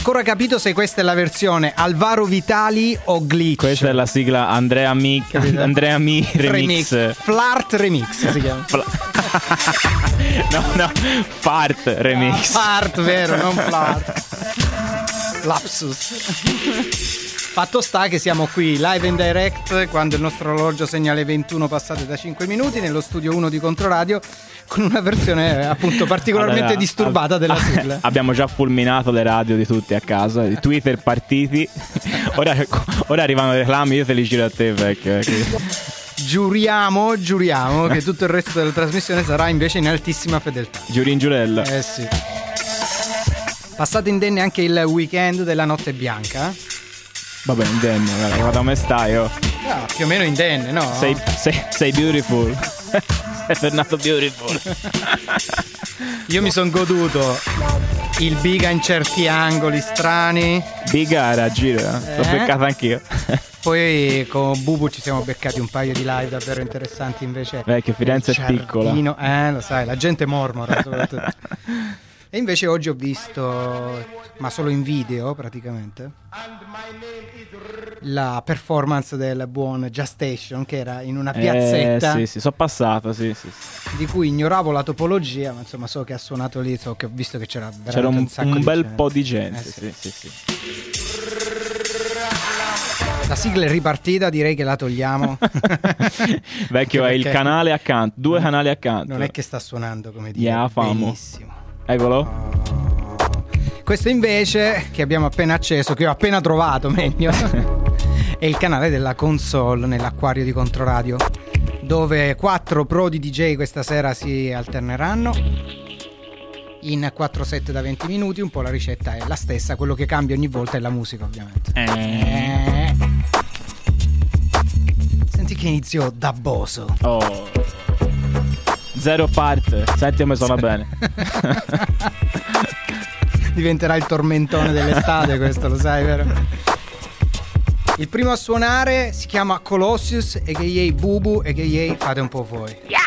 Ancora capito se questa è la versione Alvaro Vitali o Glitch. Questa è la sigla Andrea Mi? Andrea Mi Remix. Flirt Remix si chiama. Fla- no, no, Fart Remix. Fart, vero, non flirt. Lapsus. Fatto sta che siamo qui live in direct quando il nostro orologio segna le 21 passate da 5 minuti nello studio 1 di Controradio con una versione appunto particolarmente Allora, disturbata della sigla. Abbiamo già fulminato le radio di tutti a casa, i Twitter partiti. Ora, ora arrivano i reclami, io te li giro a te, vecchio. eh, Giuriamo, giuriamo che tutto il resto della trasmissione sarà invece in altissima fedeltà. Giuri in giurella. Eh sì. Passato indenne anche il weekend della notte bianca. Vabbè, indenne, guarda, guarda come stai, oh. Ah, più o meno indenne, no? Sei, sei, sei beautiful. sei tornato beautiful. Io mi sono goduto il biga in certi angoli strani. Biga era a giro, eh. l'ho Eh? beccato anch'io. Poi con Bubu ci siamo beccati un paio di live davvero interessanti invece. Vecchio, Firenze Il è piccola. Eh, lo sai, la gente mormora soprattutto. e invece oggi ho visto, ma solo in video praticamente, la performance del buon Just Station che era in una piazzetta Eh, sì, sì, sono passato, sì, sì. sì. di cui ignoravo la topologia, ma insomma so che ha suonato lì, so che ho visto che c'era veramente C'era un, sacco un di bel gente. po' di gente, Eh, sì. sì, sì. La sigla è ripartita, direi che la togliamo. Vecchio, è il canale accanto, due canali accanto. Non è che sta suonando come dire. Yeah, famo. Benissimo. Eccolo. Questo invece che abbiamo appena acceso, che ho appena trovato meglio, è il canale della console nell'acquario di Controradio, dove quattro pro di DJ questa sera si alterneranno in 4 set da 20 minuti, un po' la ricetta è la stessa, quello che cambia ogni volta è la musica ovviamente. Eh. Senti che inizio da boso. Oh. Zero fart. Senti come suona bene. Diventerà il tormentone dell'estate, questo lo sai, vero? Il primo a suonare si chiama Colossius e che yei Bubu e che yei fate un po' voi. competition,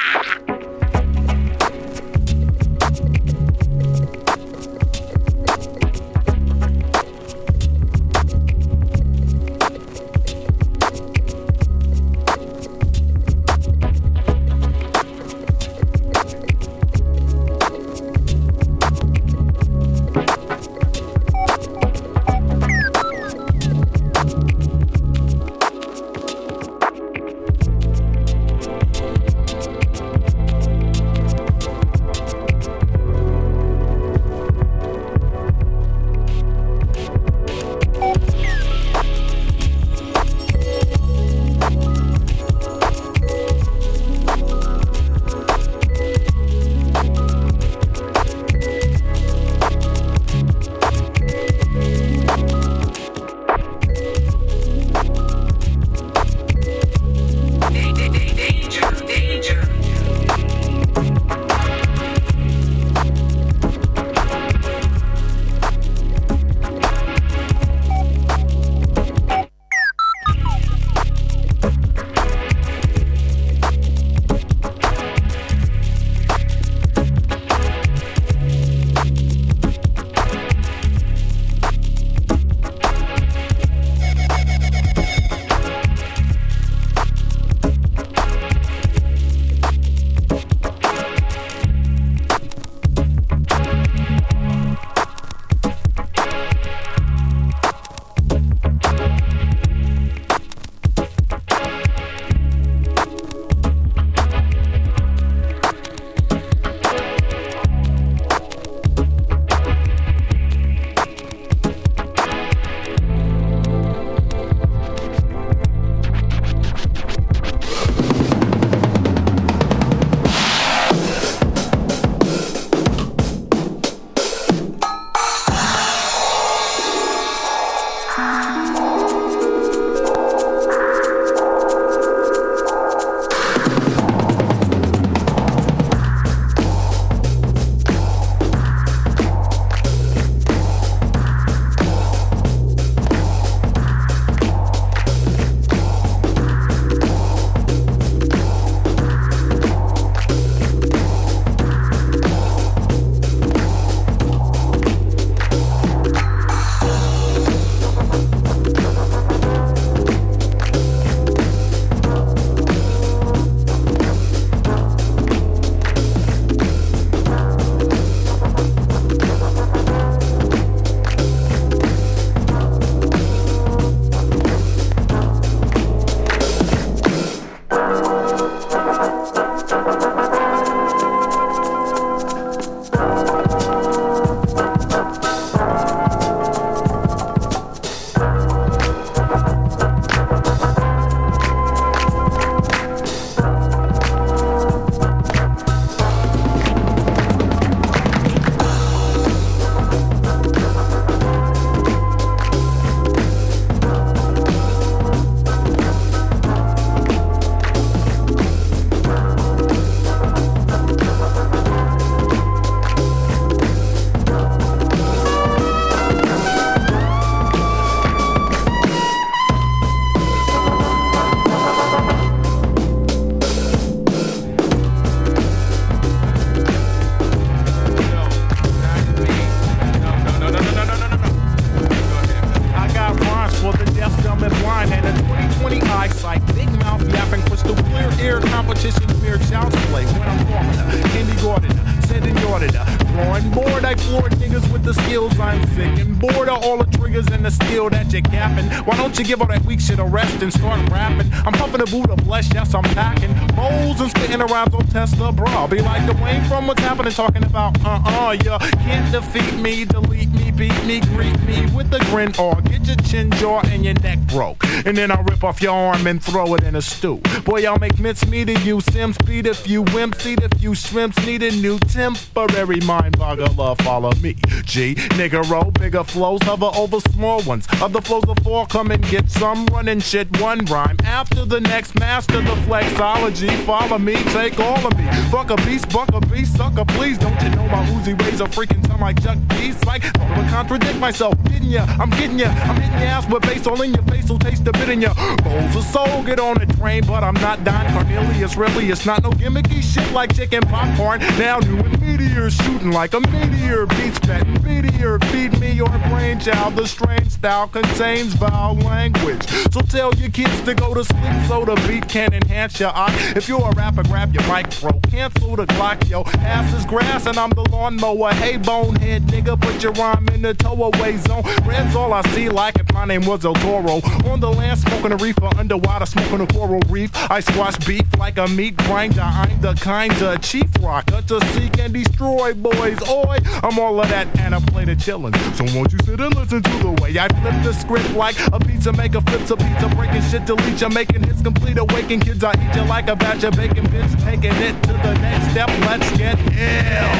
Be like Dwayne from what's happening, talking about uh uh, yeah. Can't defeat me, delete me, beat me, greet me with a grin or get your chin jaw and your neck broke. And then I'll rip off your arm and throw it in a stew. Boy, I'll make mincemeat of you, Sim speed if you wimps eat if you shrimps need a new temporary mind boggler. Follow me, G. Nigga roll bigger flows, hover over small ones. Other flows of four, come and get some running shit. One rhyme after the next, master the flexology. Follow me, take all of me. Fuck a beast, buck a beast, sucker, please. Don't you know my Uzi rays are freaking sound like Chuck D? Like, I would contradict myself. Getting ya, I'm getting ya, I'm hitting your ass with bass all in your face, so taste a bit in your Bowls of soul, get on the train, but I'm not Don Cornelius. Really, it's not no gimmicky shit like chicken popcorn. Now new and meteor shooting like a meteor. Beats betting meteor. Feed me your brainchild. The strange style contains vowel language. So tell your kids to go to sleep so the beat can enhance your eye. If you're a rapper, grab your mic, bro. Cancel the clock, yo. Ass is grass and I'm the lawnmower. Hey, bonehead nigga, put your rhyme in the towaway zone. Red's all I see, like if my name was El Toro. On the land, smoking a reefer, underwater, smoking a coral reef. I squash beef like a meat grinder. I'm the kind of chief rocker to seek and destroy boys. Oi, I'm all of that and I play the chillin'. So won't you sit and listen to the way I flip the script like a pizza maker flips a pizza, breaking shit, delete you, making hits complete, awaken kids. I eat you like a batch of bacon bits, taking it to the next step. Let's get ill.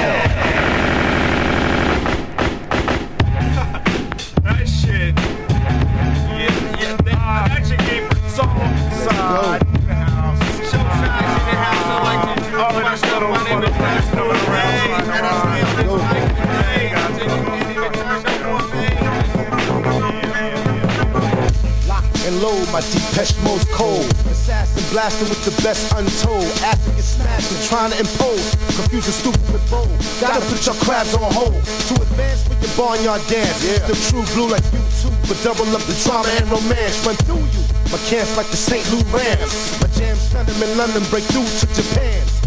that shit. From Soul Side. And load my Depeche Mode cold. Assassin blasting with the best untold. Smashed and trying to impose. Confusing stupid with bold. Gotta put your crabs on hold. To advance with your barnyard dance. The true blue like you too. But double up the drama and romance. Run through you. My camps like the St. Louis Rams. My jams them in London, break through to Japan.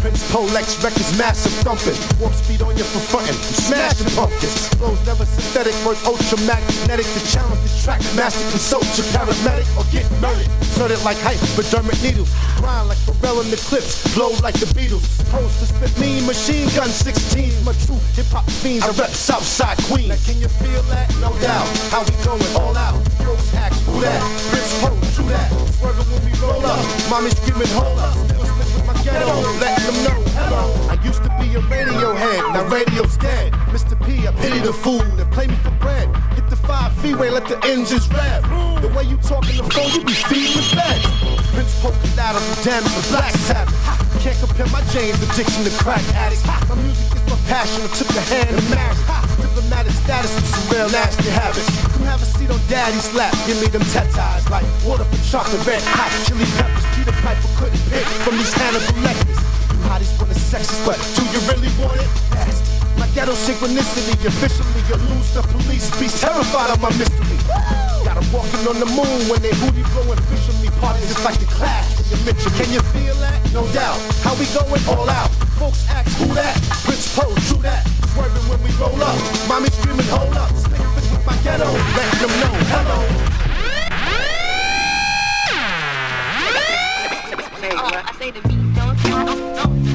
Prince Po Lex records massive thumping. Warp speed on you for frontin'. Smashing pumpkins. Flows never synthetic, words ultra magnetic to challenge the track. Master consult your paramedic or get murdered. Sorted like hypodermic needles. Grind like Pharrell in the clips. Blow like the Beatles. Pose to spit mean machine gun 16. My true hip hop fiends. I rep Southside Queens. Now can you feel that? No doubt. How we going all out? Folks ask who that? Prince Po, true that. Swerving when we roll up. Mommy screaming hold up. Ghetto. Them know hello. I used to be a radio head. Now radio's dead. Mr. P, I pity the fool that play me for bread. Hit the five freeway, let the engines rev. The way you talk on the phone, you be feeding fed. Prince poking out of the damage the black sabbath. Can't compare my Jane's Addiction to crack addicts. My music is my passion. I took a hand in marriage. Diplomatic status with some real nasty habits. Come have a seat on daddy's lap. Give me them tatas like water for chocolate red hot. Chili peppers. Peter Piper couldn't pick from these Hannibal necklaces. You hotties want the sexes, but do you really want it? Ask. My ghetto synchronicity, officially you lose the police. Be terrified of my mystery. Got 'em walking on the moon when they booty blowing fisherly parties. It's like the clash in Mitchell. Can you feel that? No doubt. How we going all out? Folks ask who that? Prince Po, true that. Swerving when we roll up. Mommy screaming, hold up. Slick with my ghetto. Letting them know, hello. Oh, I say the beat don't don't don't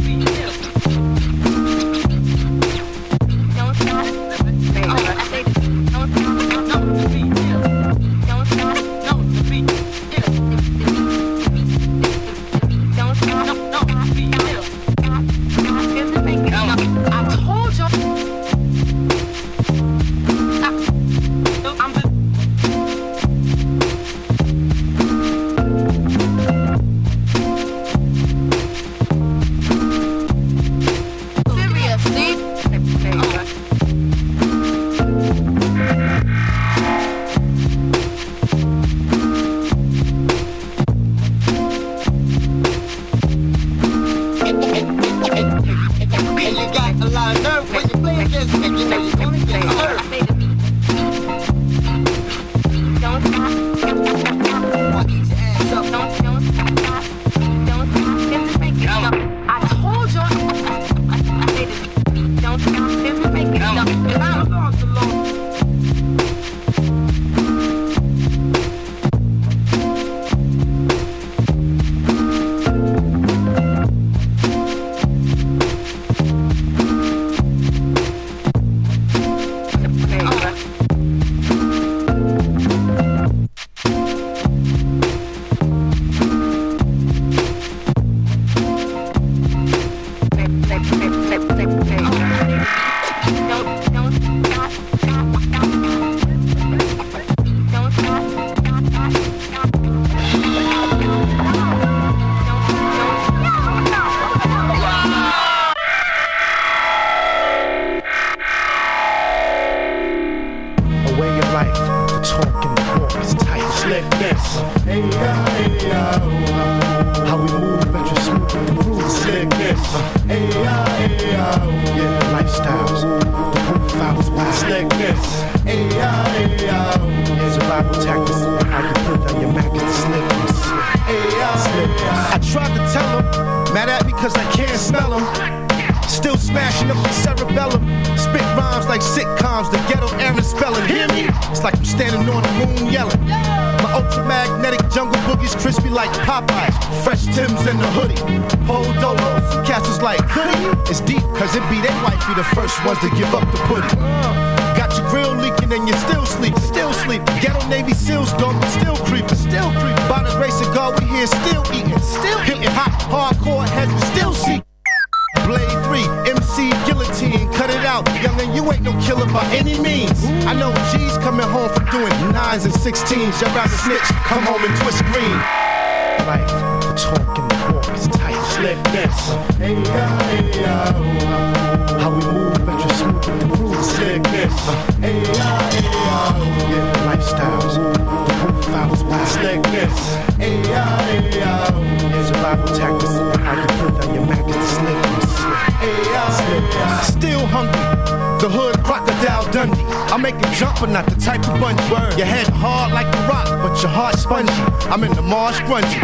cause I can't smell him. Still smashing up the cerebellum. Spit rhymes like sitcoms, the ghetto Aaron spelling. Hear me? It's like I'm standing on the moon yelling. My ultramagnetic jungle boogies crispy like Popeyes. Fresh Tims in the hoodie. Pole dolos. Cats is like, hoodie? It's deep, cause it be they wifey the first ones to give up the pudding. Got your grill leaking and you're still sleeping, still sleeping. Ghetto Navy SEALs, dog, but still creeping, still creeping. By the grace of God, we here still eating, still hitting hot, hardcore heads, we still see. Blade 3, MC guillotine, cut it out. Youngin', you ain't no killer by any means. I know G's coming home from doing nines and 16s. Y'all rather snitch, come home and twist green. Life, the talk and walk is tight. Hey, yeah. How we move extra smooth with the groove. Slickness. Hey, yeah, hey, yeah. Yeah, lifestyles, the profiles wild. Slickness. Hey, yeah, hey, yeah. Survival tactics, how you put down your Mac the slickness. Hey, yeah, hey, yeah. Still hungry. The hood crocodile Dundee. I make a jump, but not the type of bungee. Your head hard like a rock, but your heart spongy. I'm in the marsh grungy.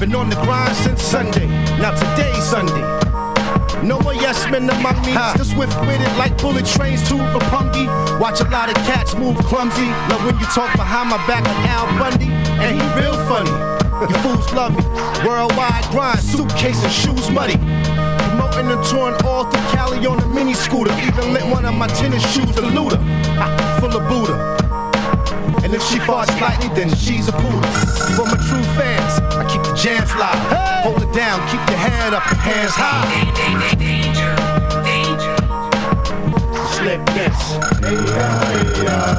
Been on the grind since Sunday. Now today's Sunday. No more yes men among me. Still swift witted like bullet trains to Roppongi. Watch a lot of cats move clumsy. Love when you talk behind my back like Al Bundy. And he real funny. You fools love me. Worldwide grind, suitcase and shoes muddy. Promoting and touring all through Cali on a mini scooter. Even lit one of my tennis shoes a looter. Full of Buddha. And if she farts slightly, then she's a poodle. For my true fans, I keep the jams live. Hold it down, keep your head up, hands high. Hey, yeah, hey, yeah.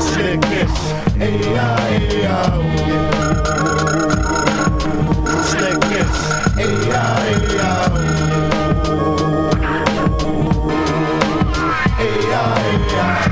Slickness. Hey, yeah, hey, yeah. Yeah.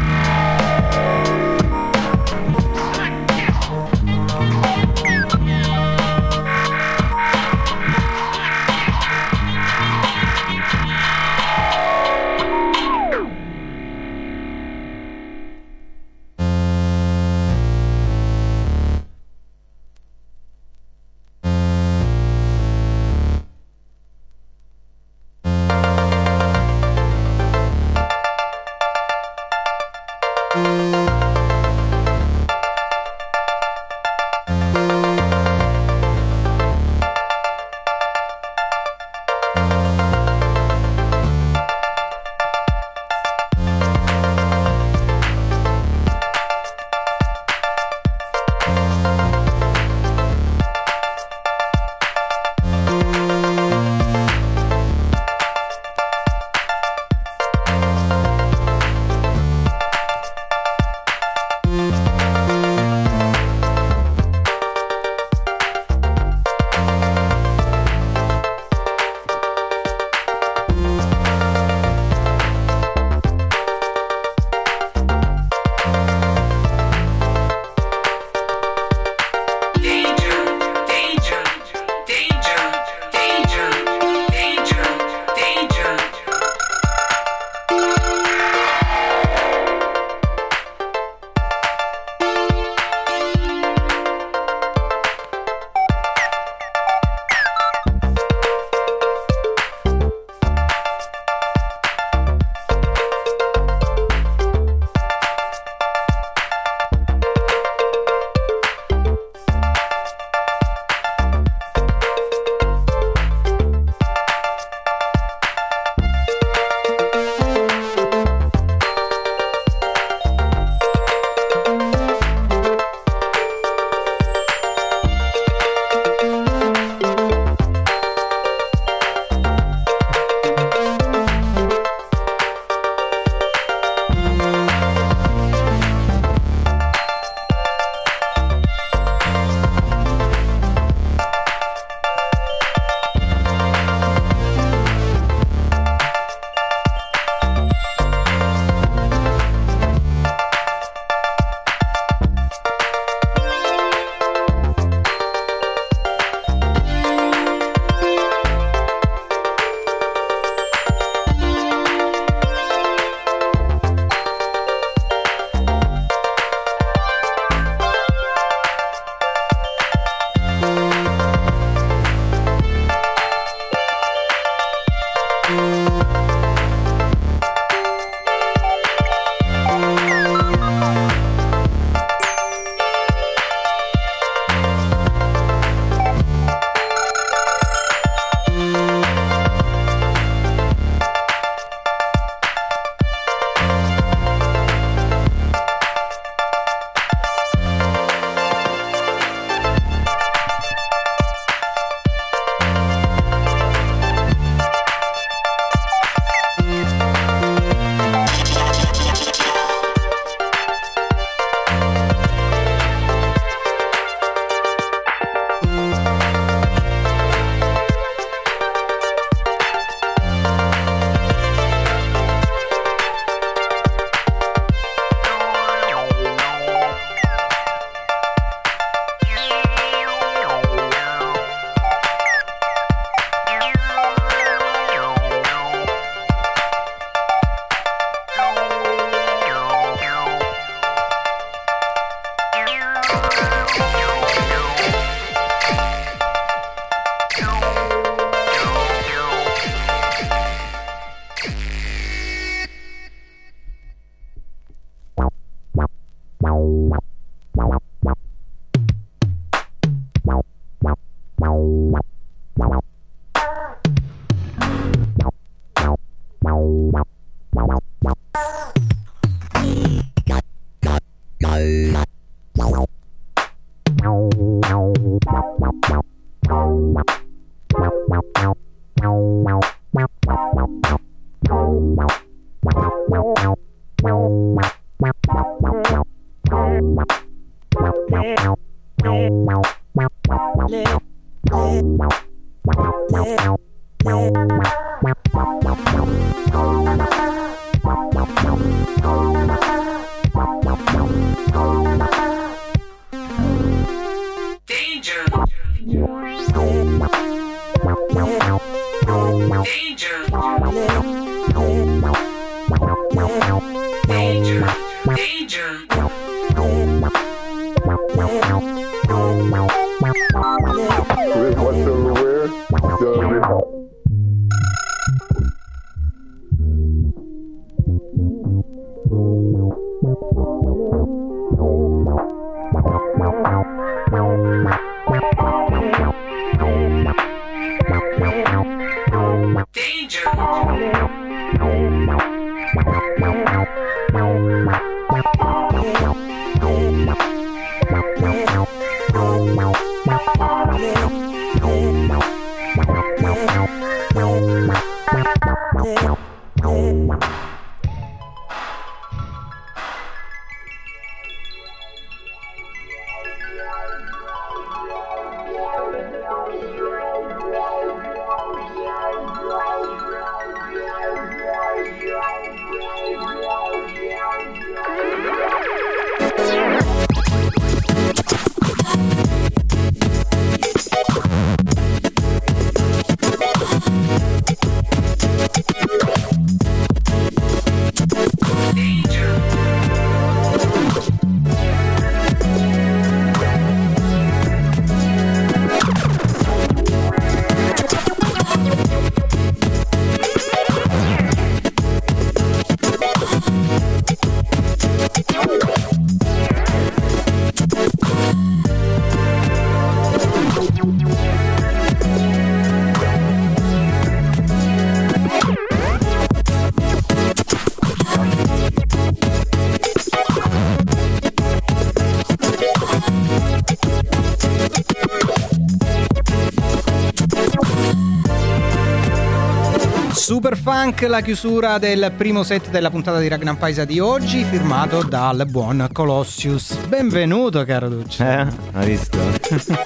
Funk, la chiusura del primo set della puntata di Ragnar Paisa di oggi, firmato dal buon Colossius. Benvenuto, caro Ducci. Eh? Hai visto?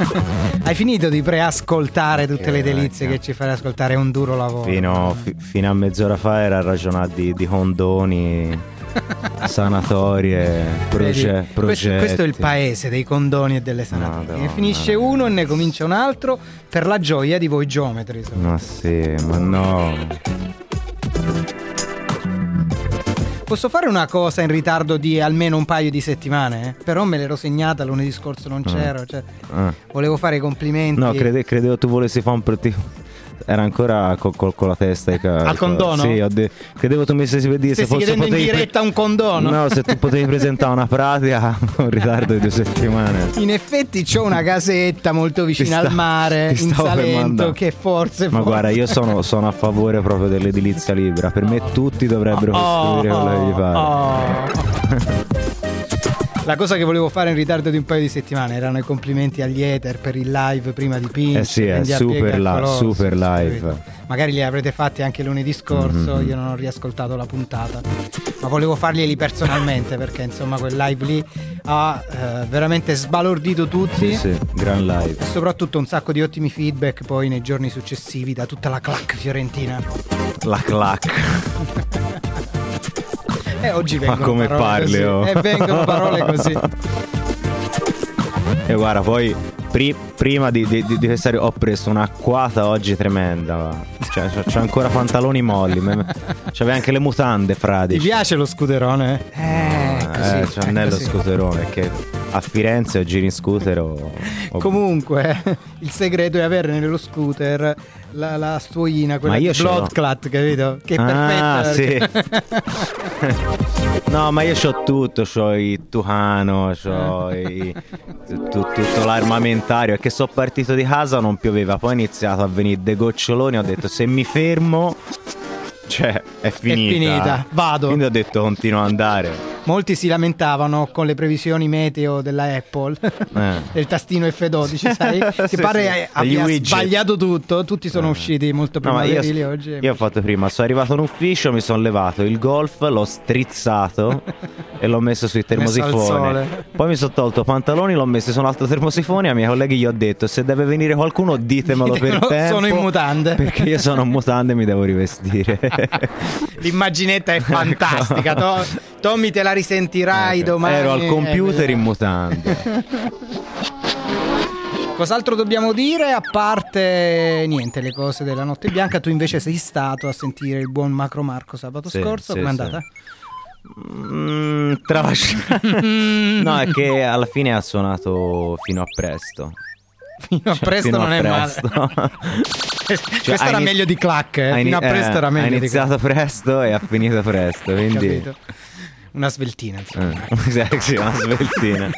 Hai finito di preascoltare tutte le Che delizie vacca. che ci fai ascoltare? È un duro lavoro. Fino, fi- fino a mezz'ora fa era a ragionare di, di condoni, sanatorie, proge- progetti. questo, questo è il paese dei condoni e delle sanatorie. Madonna. Ne finisce uno e ne comincia un altro per la gioia di voi geometri. Ma sì, ma no. Posso fare una cosa in ritardo di almeno un paio di settimane? eh? Però me l'ero segnata lunedì scorso, non c'ero. Cioè, Ah. volevo fare i complimenti. No, crede- credevo tu volessi fare un pro- Era ancora co- co- con la testa ca- Al condono? Sì, ho de- credevo tu mi stessi per dire Stessi se fosse chiedendo in potevi pre- diretta un condono? No, se tu potevi presentare una pratica con un ritardo di due settimane. In effetti c'ho una casetta molto vicina sta- al mare, in Salento, che forse... Ma forse- guarda, io sono, sono a favore proprio dell'edilizia libera. Per me tutti dovrebbero Oh, costruire quello che gli pare. oh. La cosa che volevo fare in ritardo di un paio di settimane erano i complimenti agli Ether per il live prima di Pinch. Eh sì, è Andy super la- Colossus, super live. Magari li avrete fatti anche lunedì scorso, Mhm. io non ho riascoltato la puntata, ma volevo farglieli personalmente perché insomma quel live lì ha eh, veramente sbalordito tutti. Sì, sì, gran live. E soprattutto un sacco di ottimi feedback poi nei giorni successivi da tutta la clac fiorentina. La clac. E oggi Ma vengono come parole parli, oh. E vengono parole così. E guarda, poi pri- prima di, di, di, di ho preso un'acquata oggi tremenda. va. Cioè, c'ho, ancora pantaloni molli. C'aveva anche le mutande Ti fradici. piace lo scooterone? Eh, è così. eh, è c'ho nello così. scooterone che a Firenze o giri in scooter o, o- Comunque, il segreto è avere nello scooter la, la stuoina, quella di. Blood Clot, capito? Che è Ah, perfetta. perché- No, ma io c'ho tutto, c'ho i Tucano, i- tu- tutto l'armamentario. È che sono partito di casa, non pioveva, poi ho iniziato a venire dei goccioloni, ho detto se mi fermo, cioè è finita. finita, vado. Quindi ho detto continuo ad andare. Molti si lamentavano con le previsioni meteo della Apple, Eh. del tastino F12, sai? Che Sì, pare sì. eh, abbia widget. sbagliato tutto, tutti sono usciti molto No, ma io, oggi. io ho fatto prima, sono arrivato in ufficio, mi sono levato il golf, l'ho strizzato e l'ho messo sui termosifoni. Poi mi sono tolto i pantaloni, l'ho messo su un altro termosifone. Ai miei colleghi gli ho detto: se deve venire qualcuno, ditemelo, Ditemelo, per tempo. sono in mutande. Perché io sono in mutande e mi devo rivestire. L'immaginetta è fantastica. To- Tommy, te la risentirai domani. Ecco. Ero al computer Eh, in mutande. Cos'altro dobbiamo dire? A parte niente, le cose della notte bianca. Tu invece sei stato a sentire il buon Macro Marco sabato Sì, scorso. sì, Com'è sì. andata? Mm, travasci- no, è che alla fine ha suonato fino a presto. Fino a Cioè, presto fino non a è male. presto. Questo ha era ini- meglio di clac. eh. Fino a presto eh, era meglio Ha iniziato presto e ha finito presto. Quindi, Capito? Una sveltina, insomma. Eh, sì, sì, una sveltina.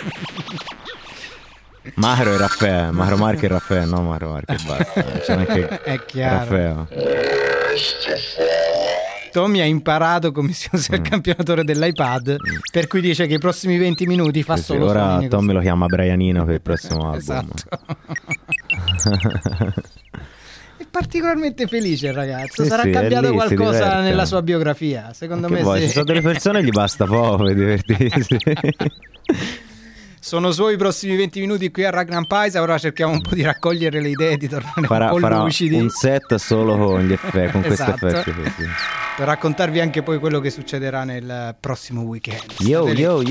Macro e Raffaele, Macro Marco e Raffaele, no Macro Marco e basta. C'è neanche È chiaro. Raffaele. Tommy ha imparato come si usa il Mm. campionatore dell'iPad, per cui dice che i prossimi 20 minuti fa Sì, sì, solo ora suonini Tommy così. lo chiama Brianino per il prossimo album. Esatto. Particolarmente felice il ragazzo. Sì, Sarà sì, cambiato lì, qualcosa nella sua biografia. Secondo Che me vuoi? sì. Ci sono delle persone gli basta poco per divertirsi. Sono suoi i prossimi 20 minuti qui a Ragnar Paisa. Ora cerchiamo un po' di raccogliere le idee, di tornare farà, un po' farà lucidi. un set solo con gli effetti, con Esatto. questi effetti. qui, sì. Per raccontarvi anche poi quello che succederà nel prossimo weekend. Yo, State lì. yo,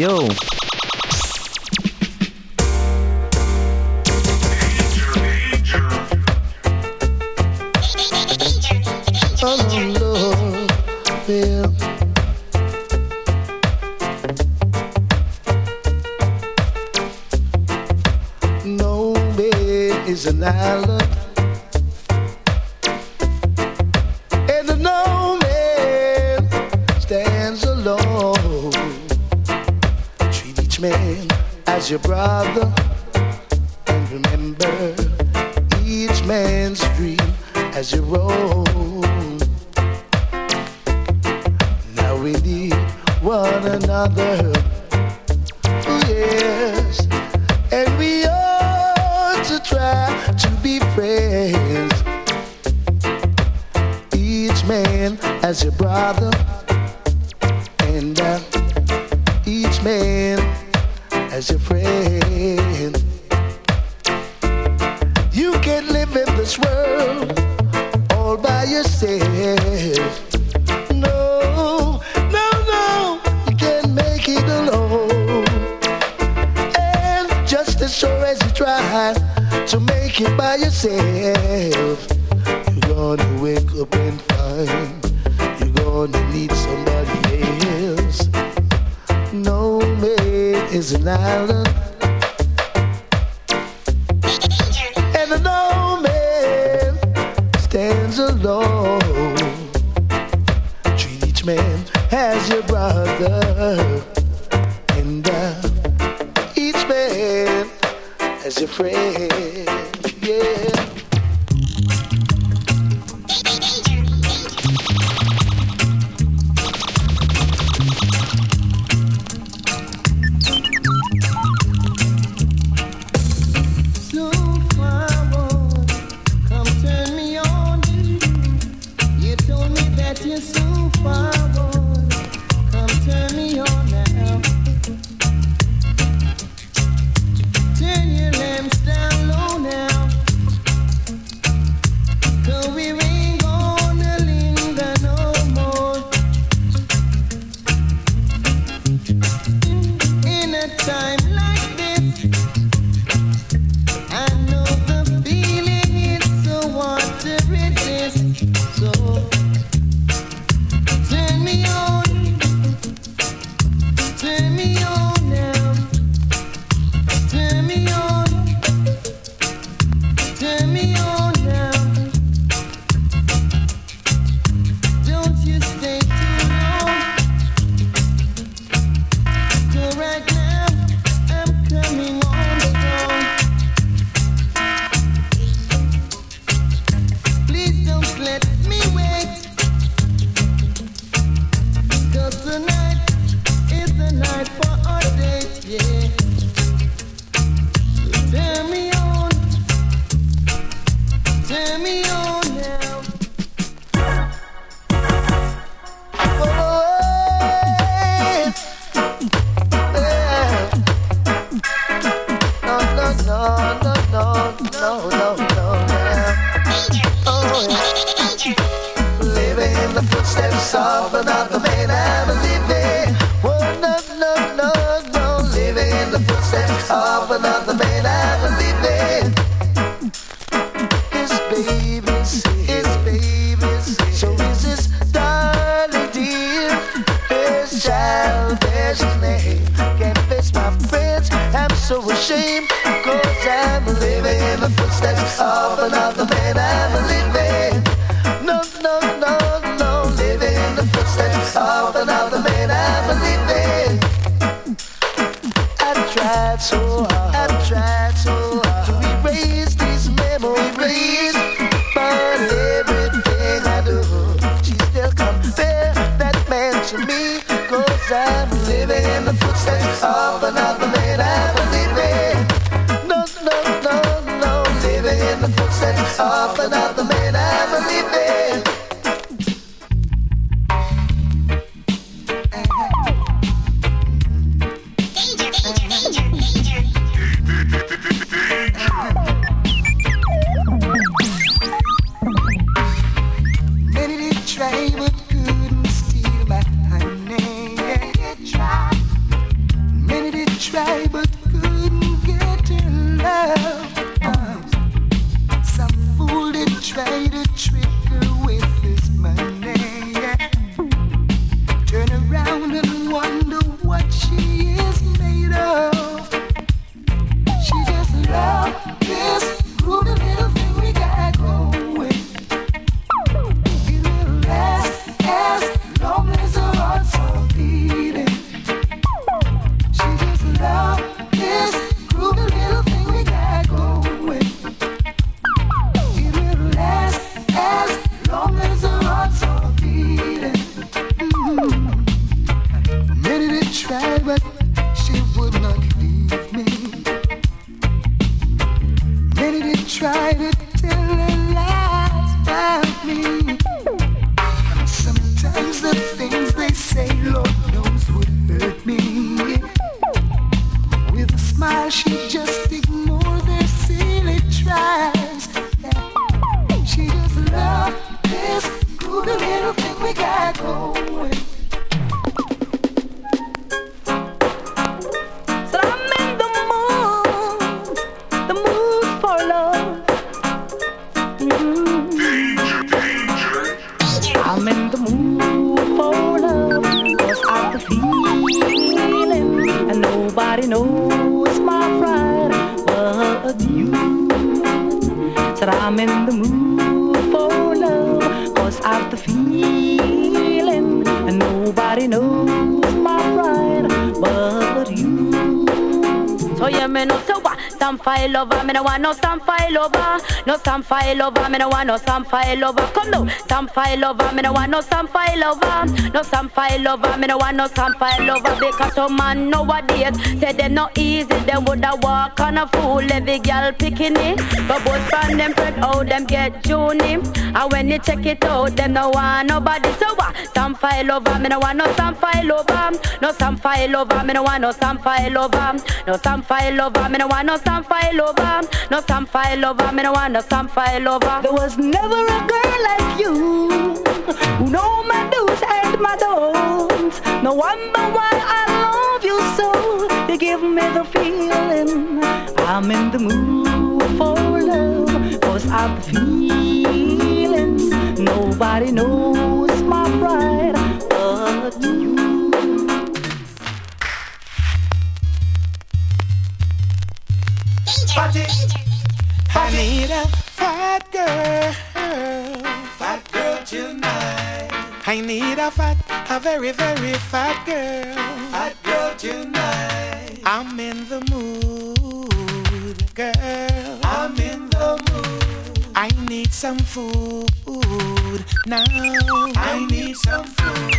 me no want no stand file over. No stand file over, me no want no stand file over. Come now, stand file over, me no want no stand file over. No stand file over, me no want no stand file over. Because some man nowadays say they no easy, they woulda walk on a fool. Every girl picking it, but both from them spread out, them get Junie. And when you check it out, them no want nobody. So what? Stand file over, me no want no stand file over. No stand file over, me no want no stand file over. No stand file over, me no want no stand file over. No stand file over, me no want no stand file over. There was never a girl like you who know my do's and my don'ts. No wonder why I love you so. You give me the feeling I'm in the mood for love. Cause I'm feeling nobody knows very, fat girl, fat girl tonight. I'm in the mood, girl. I'm in the mood. I need some food now. I need some food.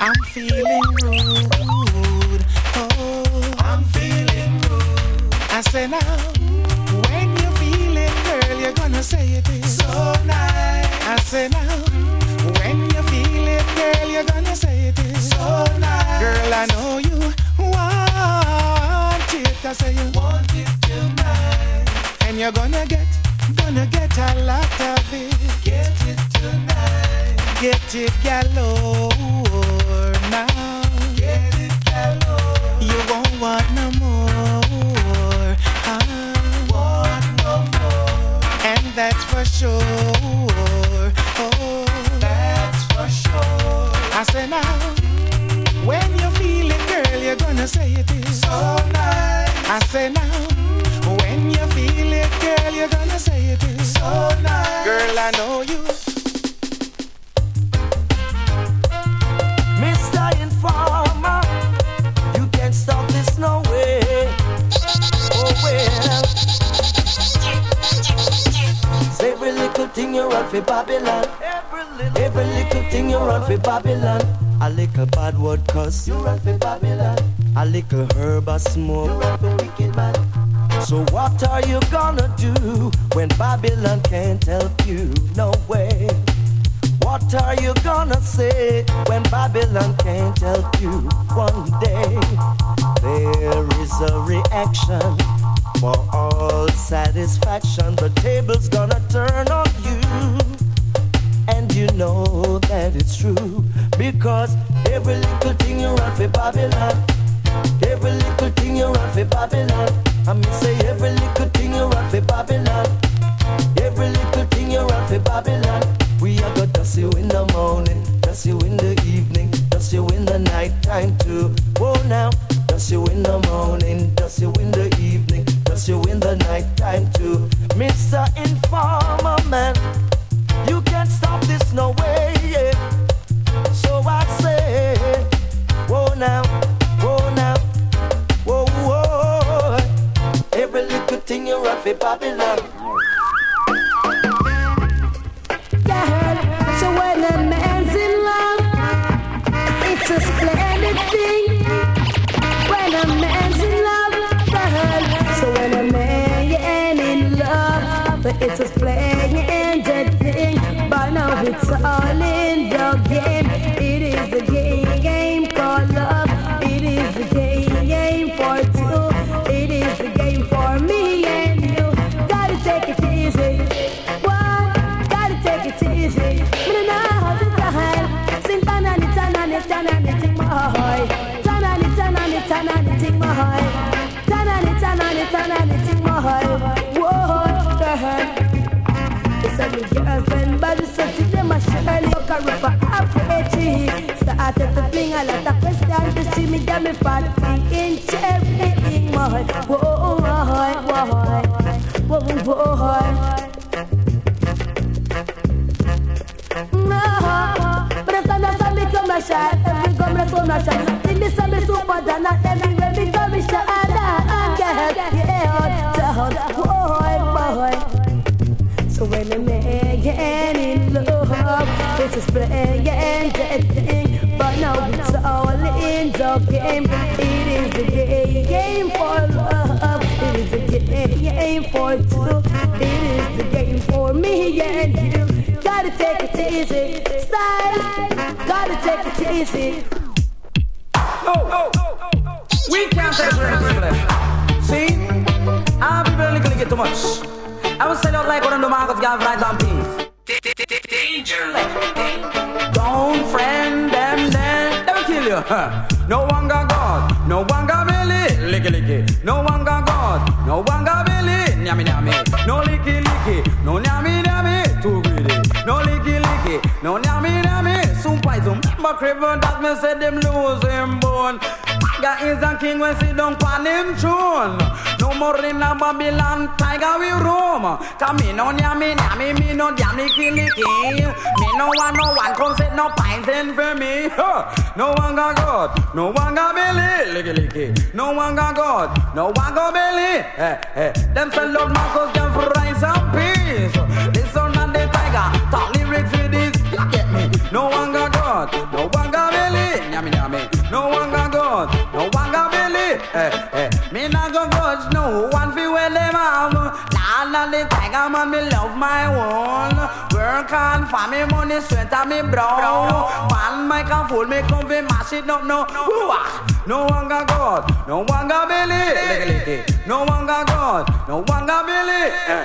I'm feeling rude. Oh, I'm feeling rude. I say now, when you feel it, girl, you're gonna say it is so nice. I say now, when you feel it, girl, you're gonna say it is Girl, I know you want it. I say you want it tonight. And you're gonna get, gonna get a lot of it. Get it tonight. Get it galore now. Get it galore. You won't want no more. I want no more. And that's for sure. Oh. That's for sure. I say now you're gonna say it is so nice. I say now, when you feel it, girl, you're gonna say it is so nice. Girl, I know you. Mr. Informer, you can't stop this no way. Oh well. Every little thing you run for Babylon. Every little thing you run for Babylon. I lick a little bad word cuss, you run for Babylon. A little herb or smoke, you run for wicked man. So what are you gonna do when Babylon can't help you? No way. What are you gonna say when Babylon can't help you one day? There is a reaction for all satisfaction. The table's gonna turn on you. You know that it's true because every little thing you run for Babylon, every little thing you run for Babylon. I mean, say every little thing you run for Babylon, every little thing you run for Babylon. We are gonna dust you in the morning, dust you in the evening, dust you in the night time too. Whoa now, dust you in the morning, dust you in the evening, dust you in the night time too. Mr. Informer Man, you can't stop this no way. So I say, whoa now, whoa now, whoa whoa. Every little thing you run for Babylon. Yeah, a lot of questions to see me get me fatty in cherry my Whoa, whoa, whoa, whoa, whoa No, but it's a come a Every come a so much shot In this a me super dana Everywhere me come me shot And get yeah, down Whoa, boy so when a get in love, it's a splendid thing. But now all in the game. It is the game, game for love. It is the game for two. It is the game for me and you. Gotta take it easy, style. Gotta take it easy. Oh, we can't take risks. See, our people legally get too much. I will sell out like one of the Marcus Garvey rights and peace. No one got God. No one got Billy. Licky licky. No one got God. No one got Billy. Nyami nyami. No licky licky. No nyami nyami. Too greedy. No licky licky. No nyami nyami. Soon poison. But craven that me say them lose him bone. God is a king when sit down on him throne. No more in a Babylon, tiger we roam. Cause me no nyami nyami, me no nyami killy Me no one, no one come set no poison for me. Huh. No one got God, no one got belly, licky licky. No one got God, no one got belly. Hey, hey. Them Lord Marcus can for rise and peace. This son and the tiger, talk lyrics for this. You get me? No one got grudge no one fi where them have. Nah, nah, the tiger man, me love my own. Work hard for me money, sweat on me brow. Man, microphone, me come fi mash it up no. Woo-ah. No one got God, no one got licky. No one got God, no one got belly. Eh.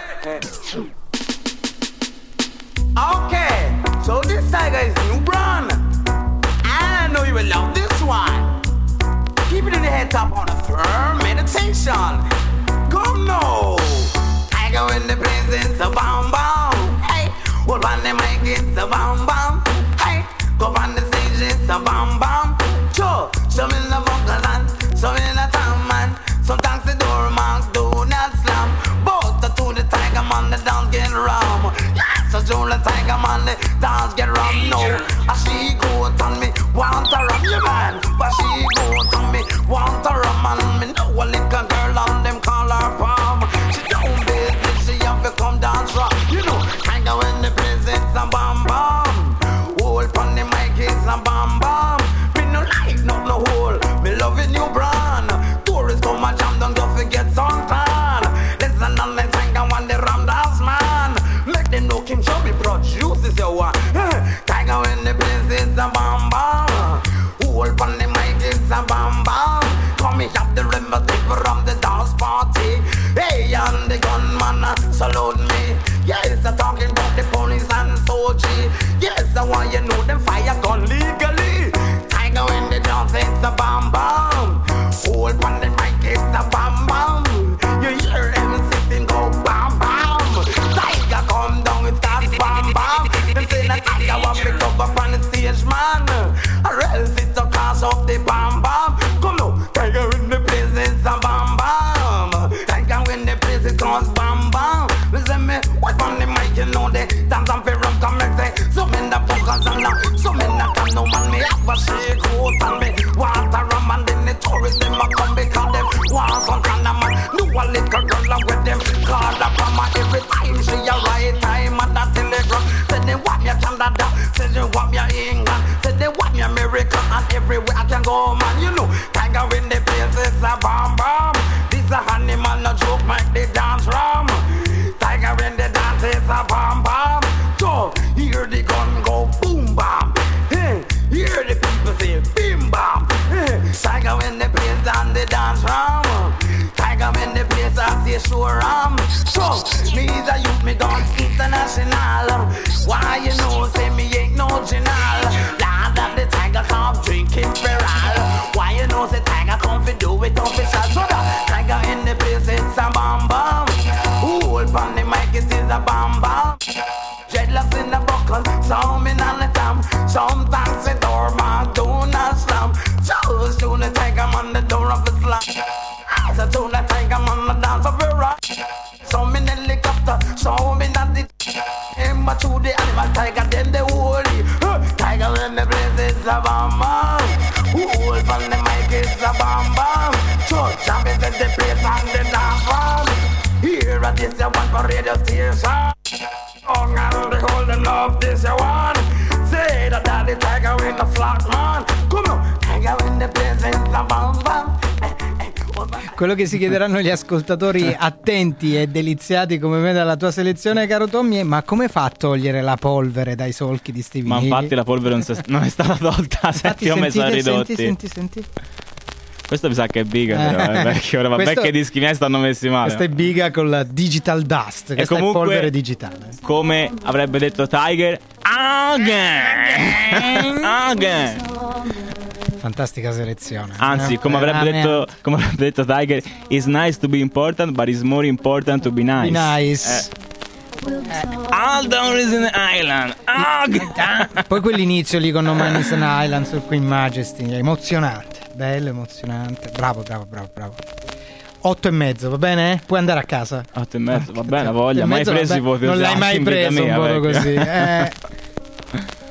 Okay, so this tiger is new brand. I know you will love this one. Keep it in the head top on a firm meditation. Come now. Tiger in the presence of bomb bomb. Hold on the mic, it's a bam bam. Hey, go on the stage, it's a bam bam. Sure, some in the vocal and some in the time man. Sometimes the door man do not slam. Both the to the tiger man, the dance get rum. Yes, so to the tiger man, the dance get rum. No, I she go on me, want to rum you man. But she go want to rum and me know a little Solo me a England, say they want me America and everywhere I can go man. You know, tiger in the place it's a bomb bomb. This a animal no joke make the dance rum. Tiger in the dance it's a bomb bomb. So hear the gun go boom bam. Hey, hear the people say bim bam. Hey, tiger in the place and the dance rum. Tiger in the as the show rum. So me a youth me dance international. Why you know say me ain't no general? Lord that the tiger come drinking feral. Why you know say tiger come fi do it official? So that tiger in the place it's a bam bam. Hold on the mic it is a bam bam. Dreadlocks in the buckle, some in on the tam. Sometimes the door man do not slam. Chose to the tiger man the door of the slam. So to the tiger man the dance of a rock. Some in helicopter, some in the him but to the animal tiger then the holy. Tiger in the place is a bam. Hold on the mic is a bam bam. So champions in the place and the dance from. Here at this one for radio station. Oh, and the golden love this you one. Say that daddy tiger in the flock man. Come on, tiger in the place is a bam. Quello che si chiederanno gli ascoltatori attenti e deliziati come me dalla tua selezione, caro Tommy, è ma come fa a togliere la polvere dai solchi di sti Ma infatti la polvere non, non è stata tolta, senti come sono ridotti. Senti, senti, senti. Questo mi sa che è biga, però, eh, perché ora vabbè Questo- che i dischi miei stanno messi male. Questa è biga con la digital dust, questa comunque- è polvere digitale. Come avrebbe detto Tiger, again, again. Fantastica selezione. Anzi, Eh, come avrebbe, detto, come avrebbe detto Tiger, it's nice to be important, but it's more important to be nice. Nice. Eh, all down is an island. Again. Poi quell'inizio lì con No Man is an Island sul Queen Majesty, emozionante, bello, emozionante. Bravo, bravo, bravo, bravo. Otto e mezzo, va bene? Puoi andare a casa. Otto e mezzo, va bene, voglia. Mai preso i voti Non l'hai mai preso mia, un voto vecchio. così. eh.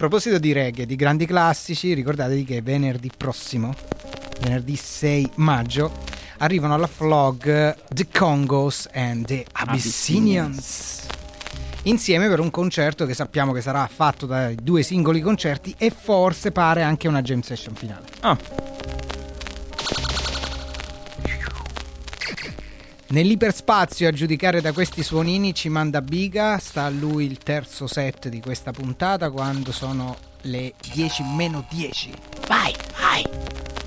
A proposito di reggae, di grandi classici, ricordatevi che venerdì prossimo, venerdì 6 maggio, arrivano alla vlog The Congos and the Abyssinians. Insieme per un concerto che sappiamo che sarà fatto dai due singoli concerti e forse pare anche una jam session finale. Ah. Nell'iperspazio a giudicare da questi suonini ci manda Biga, sta a lui il terzo set di questa puntata quando sono le 10 meno 10. Vai, vai!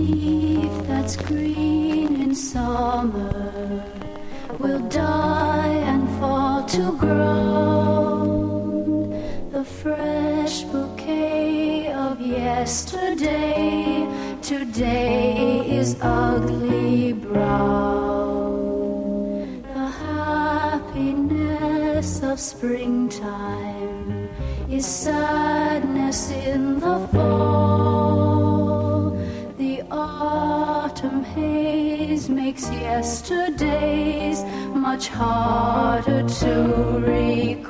Leaf that's green in summer will die and fall to ground. The fresh bouquet of yesterday, today is ugly brown. The happiness of springtime is sadness in the fall. Haze makes yesterdays much harder to recall.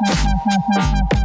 Thank.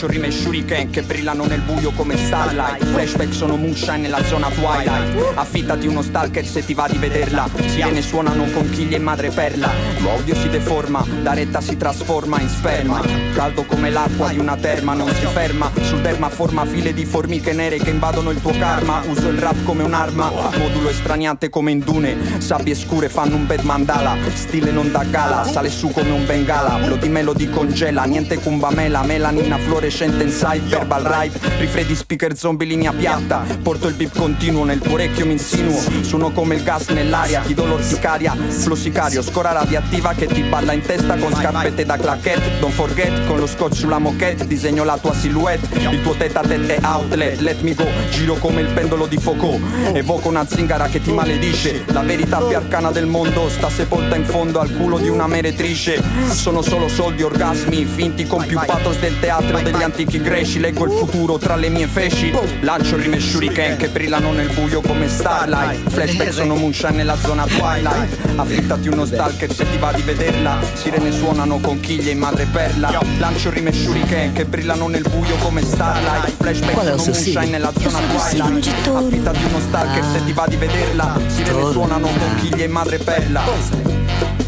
Lancio rime shuriken che brillano nel buio come starlight. Flashback sono moonshine nella zona twilight. Affittati uno stalker se ti va di vederla. Sirene suonano conchiglie e madreperla L'odio si deforma, da retta si trasforma in sperma. Caldo come l'acqua di una terma non si ferma. Sul derma forma file di formiche nere che invadono il tuo karma. Uso il rap come un'arma Modulo estraniante come in dune Sabbie scure fanno un bed mandala Stile non da gala, sale su come un bengala Bloody melody congela, niente cumbamela Melanina fluorescente inside, verbal ride Rifreddi speaker zombie linea piatta. Porto il beep continuo, nel tuo orecchio mi insinuo. Suono come il gas nell'aria, ti do l'orticaria Flow sicario, scora radioattiva che ti balla in testa Con scarpette da claquette, don't forget Con lo scotch sulla moquette, disegno la tua silhouette. Il tuo tête a tête è outlet, let me go. Giro come il pendolo di Foucault. Evoco una zingara che ti maledisce La verità più arcana del mondo sta sepolta in fondo al culo di una meretrice. Sono solo soldi, orgasmi, finti con più pathos del teatro degli antichi greci Leggo il futuro tra le mie feci Lancio rime shuriken che brillano nel buio come starlight. Flashback sono moonshine nella zona twilight. Affittati uno stalker se ti va di vederla Sirene suonano conchiglie in madreperla Lancio rime shuriken che brillano nel buio come starlight. Flashback sono moonshine nella zona twilight. Affittati uno stalker se ti va di vederla Sirene suonano conchiglie in madreperla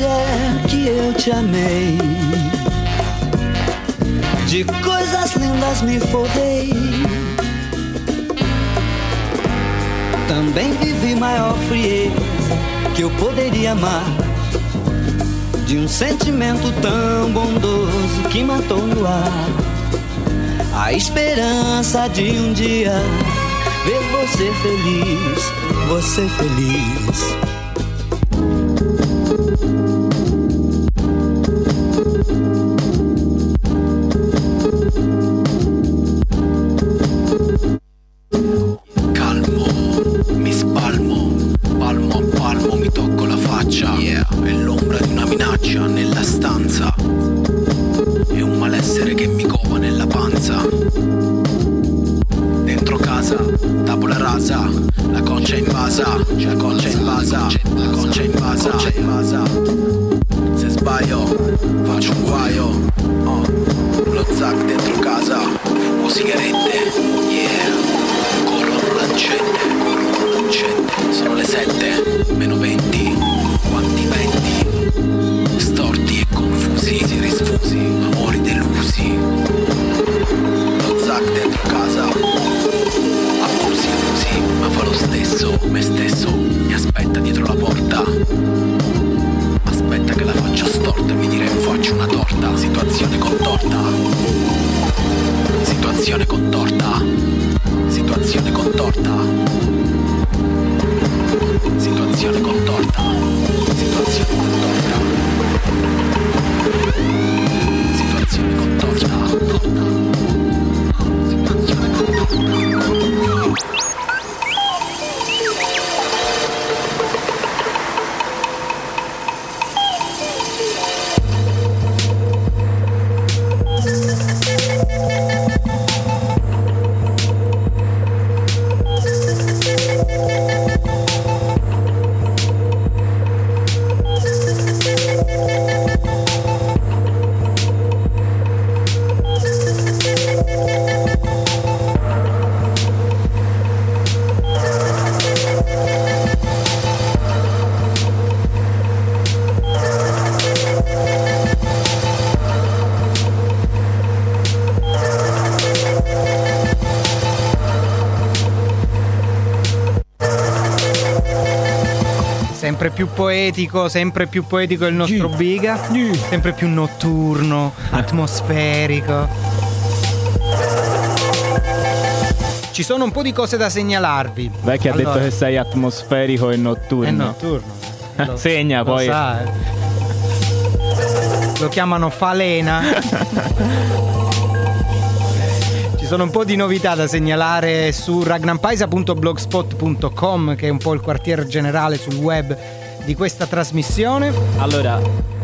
mulher que eu te amei, de coisas lindas me forrei. Também vivi maior frieza que eu poderia amar. De um sentimento tão bondoso que matou no ar a esperança de um dia ver você feliz, você feliz. Calmo, più poetico, sempre più poetico il nostro Biga. Sempre più notturno, atmosferico. Ci sono un po' di cose da segnalarvi. Vecchi ha Allora, detto che sei atmosferico e notturno. È notturno. Lo- Segna lo poi. sa, eh. Lo chiamano falena. Ci sono un po' di novità da segnalare su ragnampaisa.blogspot.com che è un po' il quartier generale sul web di questa trasmissione. Allora,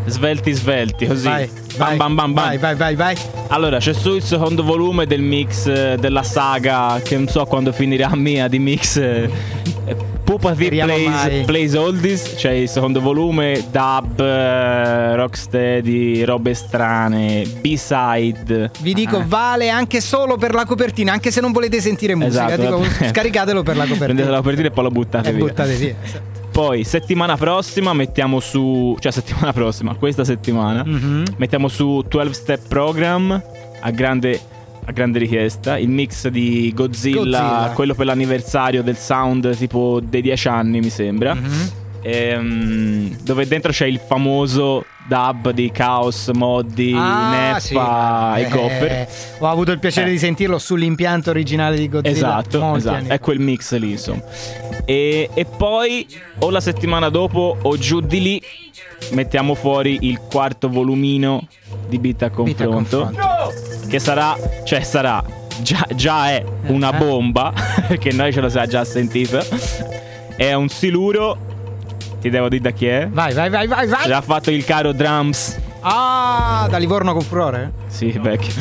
svelti svelti, così. Vai, bam vai, bam bam bam. vai, vai, vai, vai. Allora, c'è su il secondo volume del mix eh, della saga, che non so quando finirà mia di mix. eh, Pupati plays, plays Oldies, c'è il secondo volume, dub, eh, rocksteady, robe strane, B-side. Vi dico, Ah. vale anche solo per la copertina, anche se non volete sentire musica. Esatto, Dico, scaricatelo per la Prendete copertina. la copertina e poi la buttate E via. buttate via. Poi, settimana prossima mettiamo su. Cioè, settimana prossima, questa settimana. Mhm. Mettiamo su 12 Step Program a grande, a grande richiesta. Il mix di Godzilla, Godzilla. quello per l'anniversario del sound tipo dei 10 anni, mi sembra. Mhm. Ehm, dove dentro c'è il famoso dub di Chaos, Moddi, Ah, sì. Neffa Eh, e Gopper. Ho avuto il piacere Eh. di sentirlo sull'impianto originale di Godzilla. Esatto, esatto. è quel mix lì, insomma. E, e poi o la settimana dopo o giù di lì mettiamo fuori il quarto volumino di Beat a Beat a confronto. Che sarà, cioè sarà, già, già è una Eh. bomba, perché noi ce lo siamo già sentito. È un siluro, ti devo dire da chi è. Vai, vai, vai, vai, vai. L'ha fatto il caro Drums. Ah, da Livorno con furore? Sì, vecchio.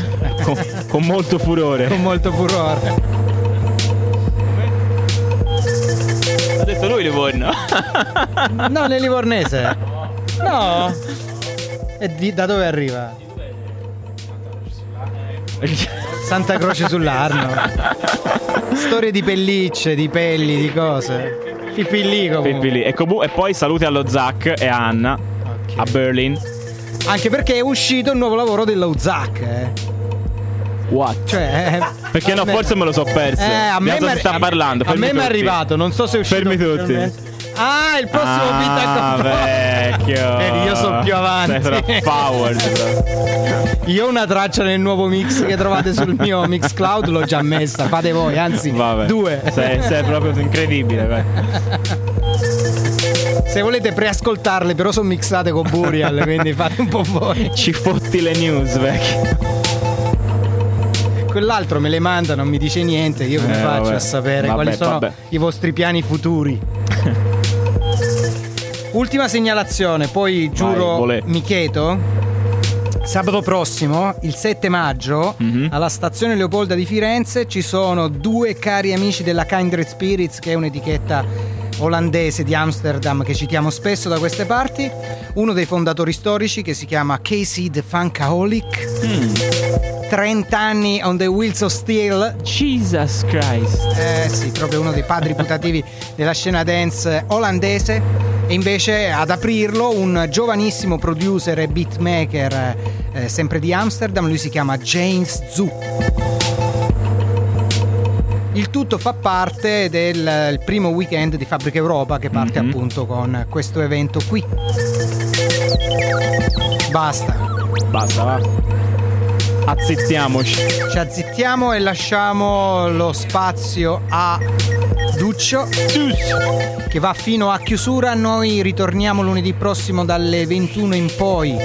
con, con molto furore. Con molto furore. Ha detto lui Livorno. No, nel livornese. No. E di- da dove arriva? Santa Croce sull'Arno. Storie di pellicce, di pelli, di cose. Fippilli comunque. Pippi lì. E, comu- e poi saluti allo Zac e a Anna a Berlin. Anche perché è uscito il nuovo lavoro della Uzak. Eh. What? Cioè, eh, Perché no, me- forse me lo so perso. Eh, a me Di cosa mi- si sta parlando? A me Fermi mi è tutti. arrivato, non so se è uscito. Fermi tutti. ufficialmente. Ah, il prossimo ah, beat vecchio. Vedi, io sono più avanti. Sei bro. Io ho una traccia nel nuovo mix che trovate sul mio Mixcloud, l'ho già messa. Fate voi, anzi, Vabbè. due. Sei, sei proprio incredibile. Se volete preascoltarle, però sono mixate con Burial, quindi fate un po' voi. Ci fotti le news, vecchio. Quell'altro me le manda, non mi dice niente. Io come Eh, faccio vabbè. a sapere Vabbè, quali sono vabbè. i vostri piani futuri? Ultima segnalazione, poi giuro volè. mi chiedo. Sabato prossimo, il 7 maggio, Mhm. alla stazione Leopolda di Firenze ci sono due cari amici della Kindred Spirits, che è un'etichetta olandese di Amsterdam che citiamo spesso da queste parti, uno dei fondatori storici che si chiama Casey the Funkaholic. 30 anni on the wheels of steel. Jesus Christ. Eh sì, proprio uno dei padri putativi della scena dance olandese. E invece ad aprirlo un giovanissimo producer e beatmaker eh, sempre di Amsterdam, lui si chiama James Zoo. Il tutto fa parte del primo weekend di Fabbrica Europa che parte Mhm. appunto con questo evento qui. Basta. Basta, va. Azzittiamoci. Ci azzittiamo e lasciamo lo spazio a Duccio che va fino a chiusura. Noi ritorniamo lunedì prossimo dalle 21 in poi,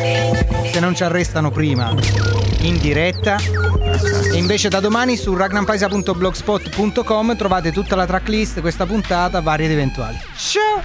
se non ci arrestano prima, in diretta. E invece da domani su ragnampaisa.blogspot.com trovate tutta la tracklist, questa puntata, varie ed eventuali. Ciao!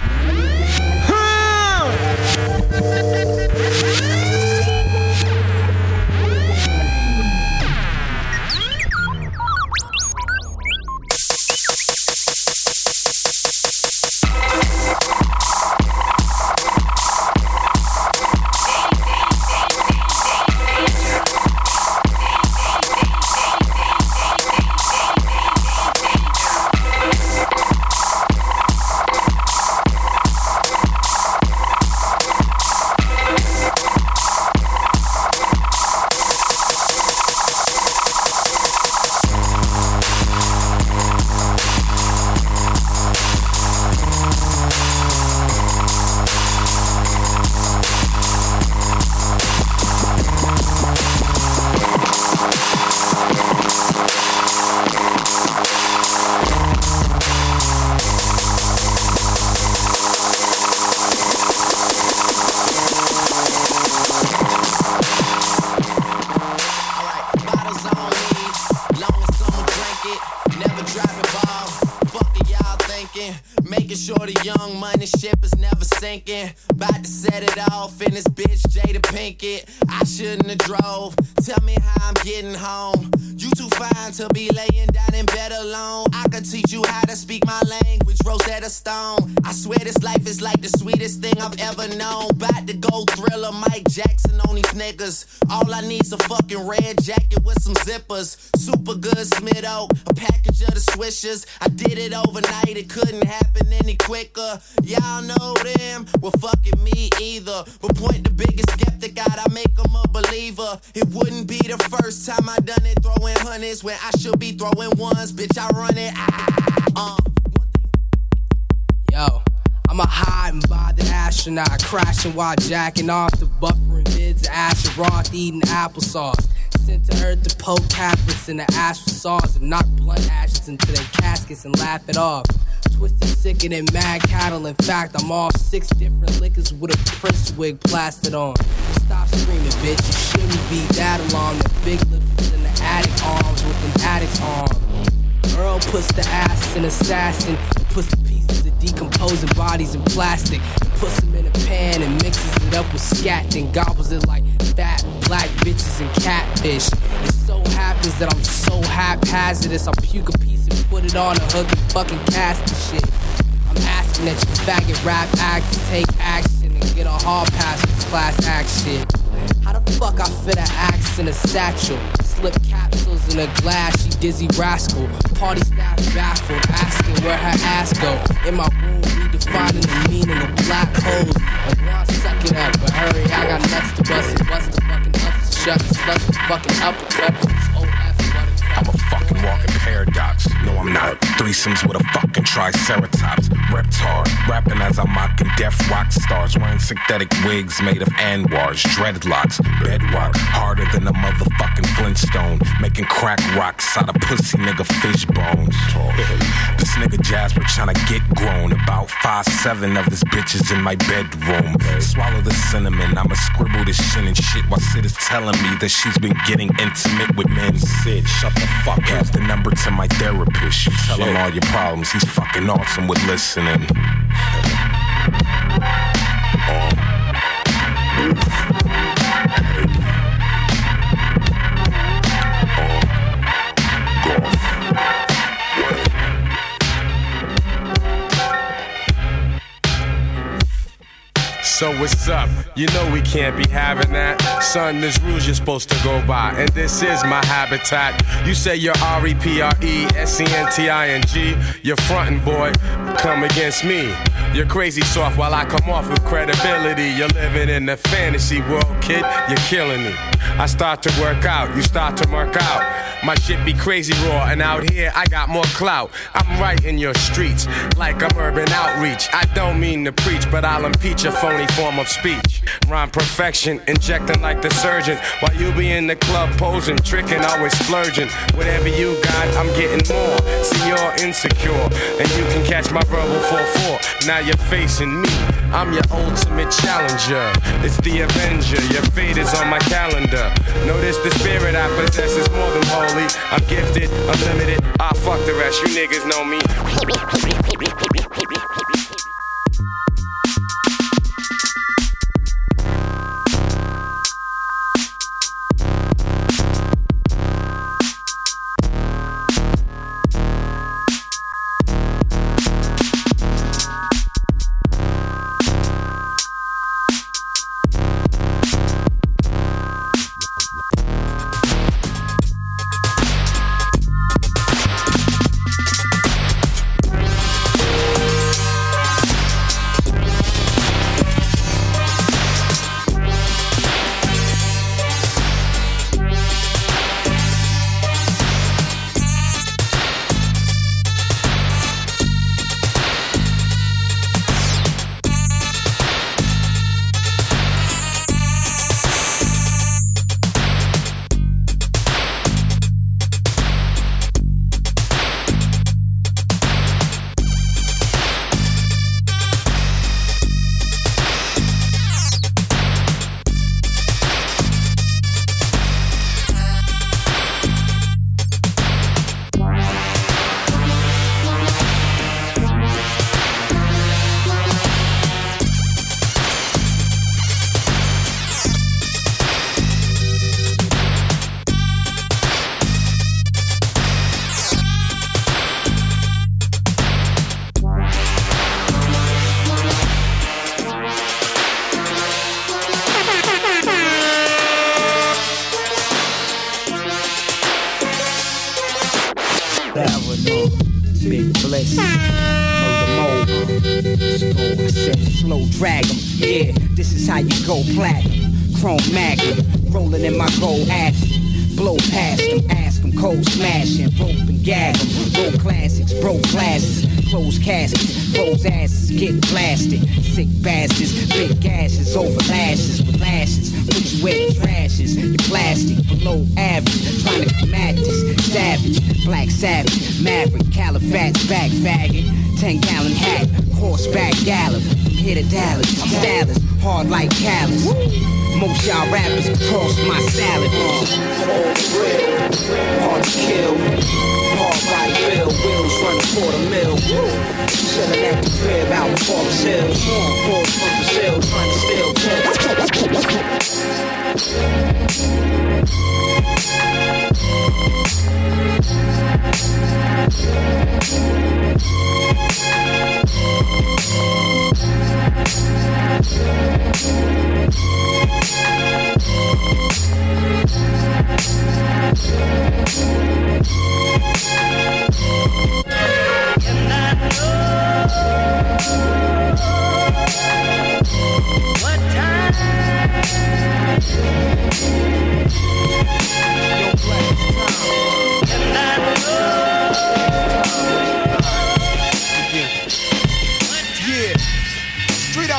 Crashing while jacking off the buffering vids of Asheroth, eating applesauce. Sent to Earth to poke Catholics in the ash saws and knock blunt ashes into their caskets and laugh it off. Twisted sicker than mad cattle. In fact, I'm off six different liquors with a prince wig plastered on. Stop screaming, bitch. You shouldn't be that alarmed. The big lips in the attic arms with an addict's arm. Earl puts the ass in assassin. Puts the pieces of decomposing bodies in plastic. Puts them pan and mixes it up with scat. Then gobbles it like fat black bitches and catfish. It so happens that I'm so haphazardous. I'll puke a piece and put it on a hook and fucking cast the shit. I'm asking that you faggot rap actors take action and get a hard pass for class act shit. How the fuck I fit an axe in a satchel? Slip capsules in a glass, she dizzy rascal. Party staff baffled, asking where her ass go. In my room, redefining the meaning of black holes. Like, well, suck it up, but hurry, I got nuts to bust and bust the fucking ups to shut. Slush the fucking uppercut. Oh, F I'm a fucking walking paradox. No, I'm not. Threesomes with a fucking triceratops. Reptar, rapping as I'm mocking deaf rock stars. Wearing synthetic wigs made of anwars, dreadlocks, bedrock. Harder than a motherfucking Flintstone. Making crack rocks out of pussy nigga fish bones. This nigga Jasper tryna get grown. About five seven of this bitches in my bedroom. Swallow the cinnamon. I'ma scribble this shit and shit while Sid is telling me that she's been getting intimate with men. Sid, shut the fuck up. Here's the number to my therapist. You tell him all your problems. He's fucking awesome with Morning. Listening. what's up? You know we can't be having that. Son, there's rules you're supposed to go by, and this is my habitat. You say you're R E P R E S E N T I N G. You're frontin', boy. Come against me. You're crazy soft while I come off with credibility. You're living in a fantasy world, kid. You're killing me. I start to work out, you start to work out. My shit be crazy raw, and out here I got more clout. I'm right in your streets, like I'm urban outreach. I don't mean to preach, but I'll impeach a phony form of speech. Rhyme perfection, injecting like the surgeon. While you be in the club posing, tricking, always splurging. Whatever you got, I'm getting more. See, you're insecure, and you can catch my verbal 4-4. Now you're facing me. I'm your ultimate challenger. It's the Avenger. Your fate is on my calendar. Notice the spirit I possess is more than holy. I'm gifted, unlimited. I fuck the rest. You niggas know me.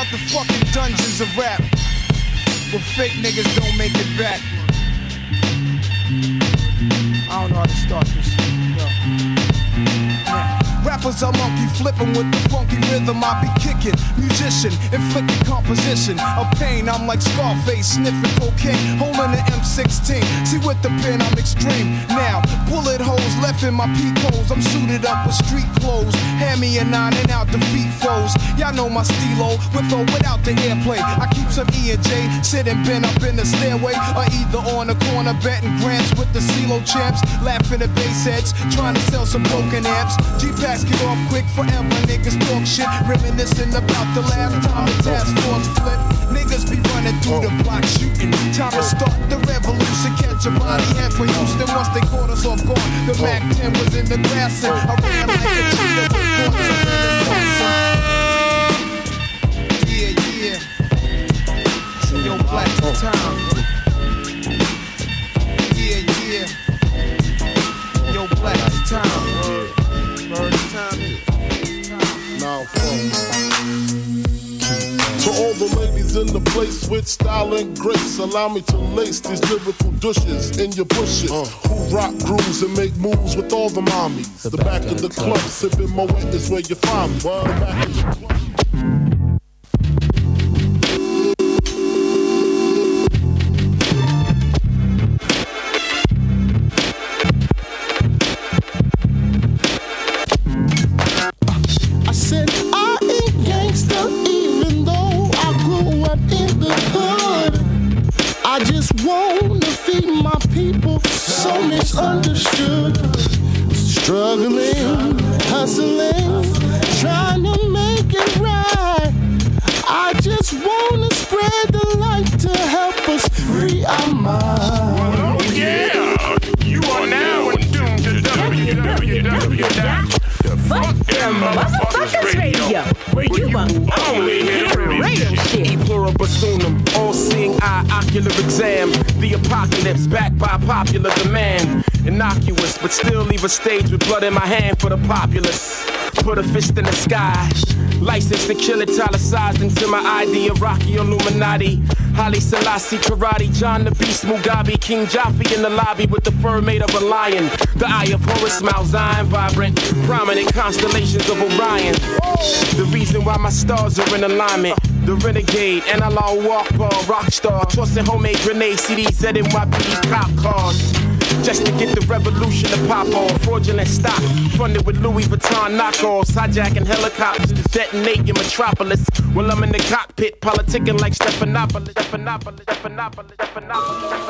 Out the fucking dungeons of rap, where fake niggas don't make it back. I don't know how to start this. Yo. Rappers are monkey flipping with the funky rhythm I be kicking. Musician, inflicting composition of pain. I'm like Scarface, sniffing cocaine, holding an M16. See with the pen, I'm extreme. Now, bullet holes left in my peak holes. I'm suited up with street clothes. Hand me a nine and out defeat foes. Y'all know my stilo, with or without the airplay. I keep some E and J sitting bent up in the stairway, or either on the corner betting grants with the CeeLo champs, laughing at bass heads, trying to sell some broken amps. G-Packs get off quick forever, niggas talk shit, reminiscing about the last time the task force flipped. Niggas be running through the block shooting. Time to start the revolution. Catch a body head for Houston once they caught us off guard. The Mac 10 was in the grass and I ran like a cheetah of innocence. Yeah, yeah. Yo, black time. Yeah, yeah. Yo, black time. The ladies in the place with style and grace, allow me to lace these lyrical douches in your bushes. Uh. Who rock grooves and make moves with all the mommies. The, back, of the club, sipping Moet is where you find me. The back of the club. Exam. The apocalypse backed by popular demand. Innocuous, but still leave a stage with blood in my hand for the populace. Put a fist in the sky. License to kill it, italicized into my ID of Rocky Illuminati. Haile Selassie, Karate, John the Beast, Mugabe, King Jaffe in the lobby with the fur made of a lion. The eye of Horus, Malzine, vibrant, prominent constellations of Orion. The reason why my stars are in alignment. The renegade, analog walk ball, rock star, tossing homemade grenades, CDs, ZNYP, cop cars. Just to get the revolution to pop off. Fraudulent stock, funded with Louis Vuitton knockoffs. Hijacking helicopters to detonate your metropolis. While I'm in the cockpit, politicking like Stephanopoulos. Stephanopoulos, Stephanopoulos, Stephanopoulos,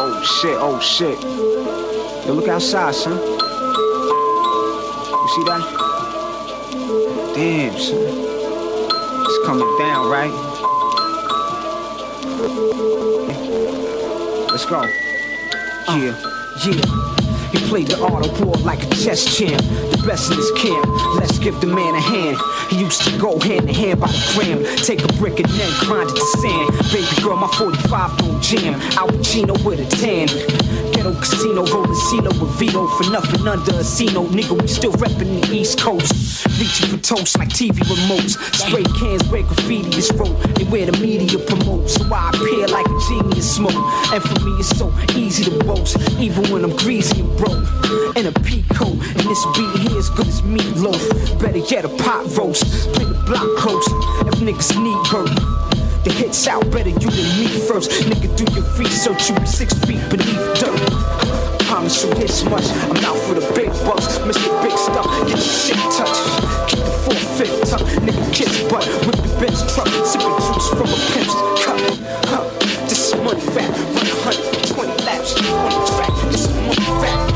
Oh shit, oh shit. Yo, look outside, son. You see that? Damn, son. It's coming down, right? Let's go. Yeah, yeah. He played the auto board like a chess champ. The best in his camp. Let's give the man a hand. He used to go hand in hand by the gram. Take a brick and then grind it to sand. Baby girl, my 45 don't jam. Al Pacino with a tan. Ghetto casino, rolling CeeLo with Vito for nothing under a Cino. Nigga, we still reppin' the East Coast. Reaching for toast like TV remotes. Spray cans where graffiti is wrote. And where the media promotes. So I appear like a genius smoke. And for me, it's so easy to boast. Even when I'm greasy and broke. In a peacoat. And this beat here is good as meatloaf. Better yet, a pot roast. Play the block close. If niggas need work. The hits out better you than me first. Nigga, do your research. You be six feet beneath dirt. Promise you this much. I'm out for the big bucks. Mr. Big Stuff, get your shit touched. Keep the four fifth tuck. Nigga, kiss butt. Whip the bench truck. Sipping juice from a pimp's cup. Huh. This is money fat. Run 120 laps on the track. This is money fat.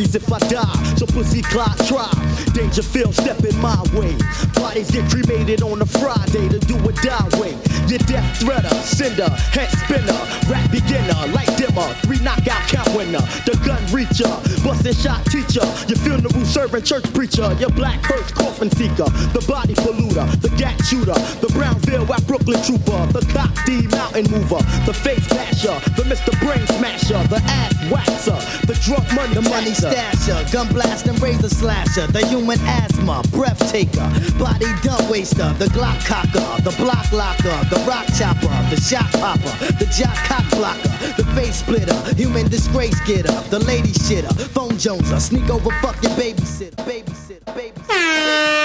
Worries if I die. So pussy clock try. Danger Dangerfield stepping my way. Bodies get cremated on a Friday to do a die way. Your death threader, sender, head spinner, rap beginner, light dimmer, three knockout count winner, the gun reacher, busting shot teacher, your funeral servant church preacher, your black hearse coffin seeker, the body polluter, the gat shooter, the Brownville at Brooklyn trooper, the cop D mountain mover, the face basher, the Mr. Brain smasher, the ass waxer, the drunk money The money stasher, gun blast and razor slasher, the human asthma, breath taker, body dump waster, the Glock cocker, the block locker, the rock chopper, the shot popper, the jock cock blocker, the face splitter, human disgrace getter, the lady shitter, phone joneser, sneak over fuck your babysitter, babysitter, babysitter. I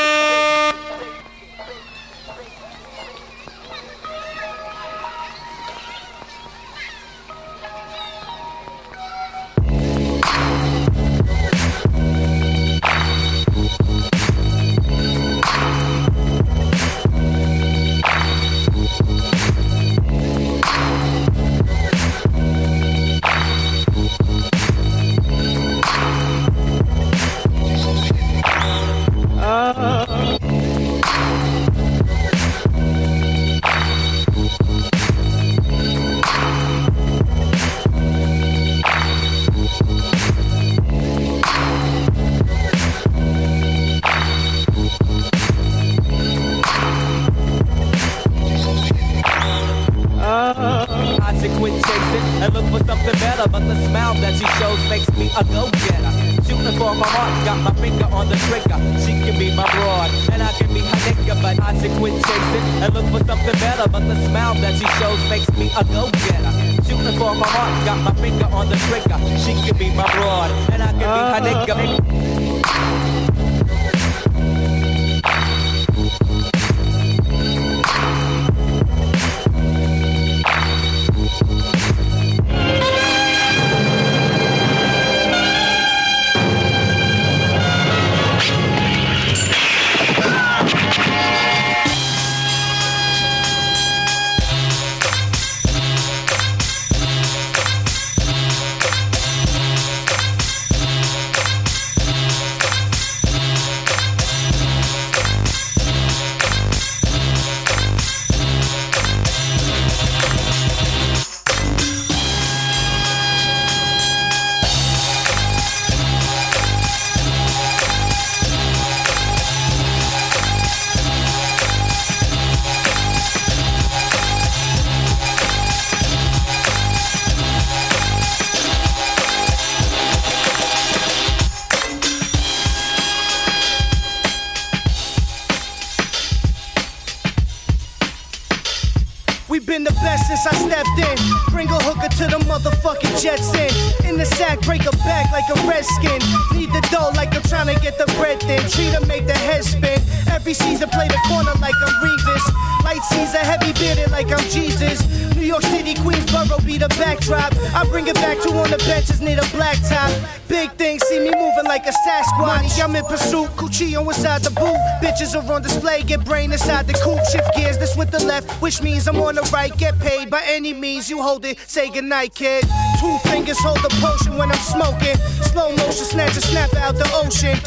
thin. Treat 'em, make the head spin. Every season, play the corner like I'm Revis. Light season, heavy bearded like I'm Jesus. New York City, Queensboro be the backdrop. I bring it back to on the benches, need a black top. Big things, see me moving like a Sasquatch. I'm in pursuit, Cuchillo inside the boot. Bitches are on display, get brain inside the coupe. Shift gears, this with the left, which means I'm on the right. Get paid by any means, you hold it, say goodnight, kid. Two fingers hold the potion when I'm smoking. Slow motion, snatch a snap out the ocean.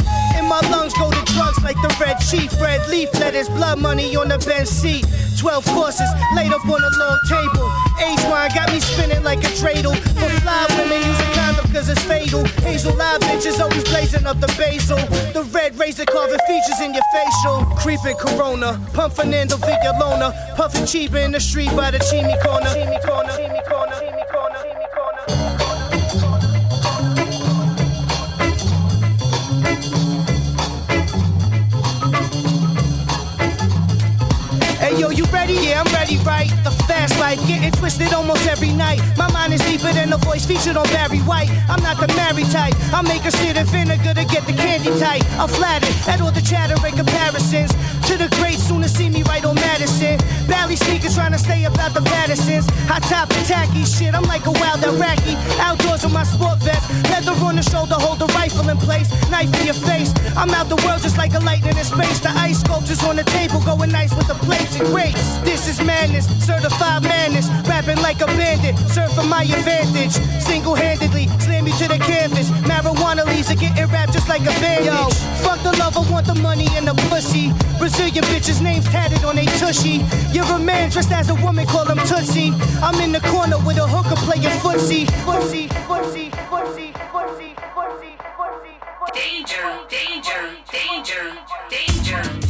My lungs go to drugs like the red chief. Red leaf letters, blood money on the bench seat. Twelve courses laid up on a long table. Age wine got me spinning like a dreidel. For fly women, use a condom cause it's fatal. Hazel live bitches always blazing up the basil. The red razor carving features in your facial. Creeping Corona, pump Fernando Villalona. Puffing cheap in the street by the Chimney corner. Chimney corner, Chimney corner, Chimney corner, yo, you ready? Yeah, I'm ready, right? The fast life, getting twisted almost every night. My mind is deeper than the voice featured on Barry White. I'm not the married type. I make her sit in vinegar to get the candy tight. I'm flattered at all the chatter and comparisons. To the greats, soon to see me right on Madison. Bally sneakers trying to stay about the Madisons. Hot top and tacky shit, I'm like a wild Iraqi. Outdoors with my sport vest. Leather on the shoulder, hold the rifle in place. Knife in your face. I'm out the world just like a lightning in space. The ice sculptures on the table going nice with the plates and grapes. This is madness, certified madness. Rapping like a bandit, serve for my advantage. Single handedly, slam you to the canvas. Marijuana leaves are getting wrapped just like a bandage. Yo, fuck the love, I want the money and the pussy. Brazilian bitches' names tatted on a tushy. You're a man dressed as a woman, call him Tootsie. I'm in the corner with a hooker playing footsie. Footsie, footsie, footsie, footsie, footsie, footsie. Danger, danger, danger, danger.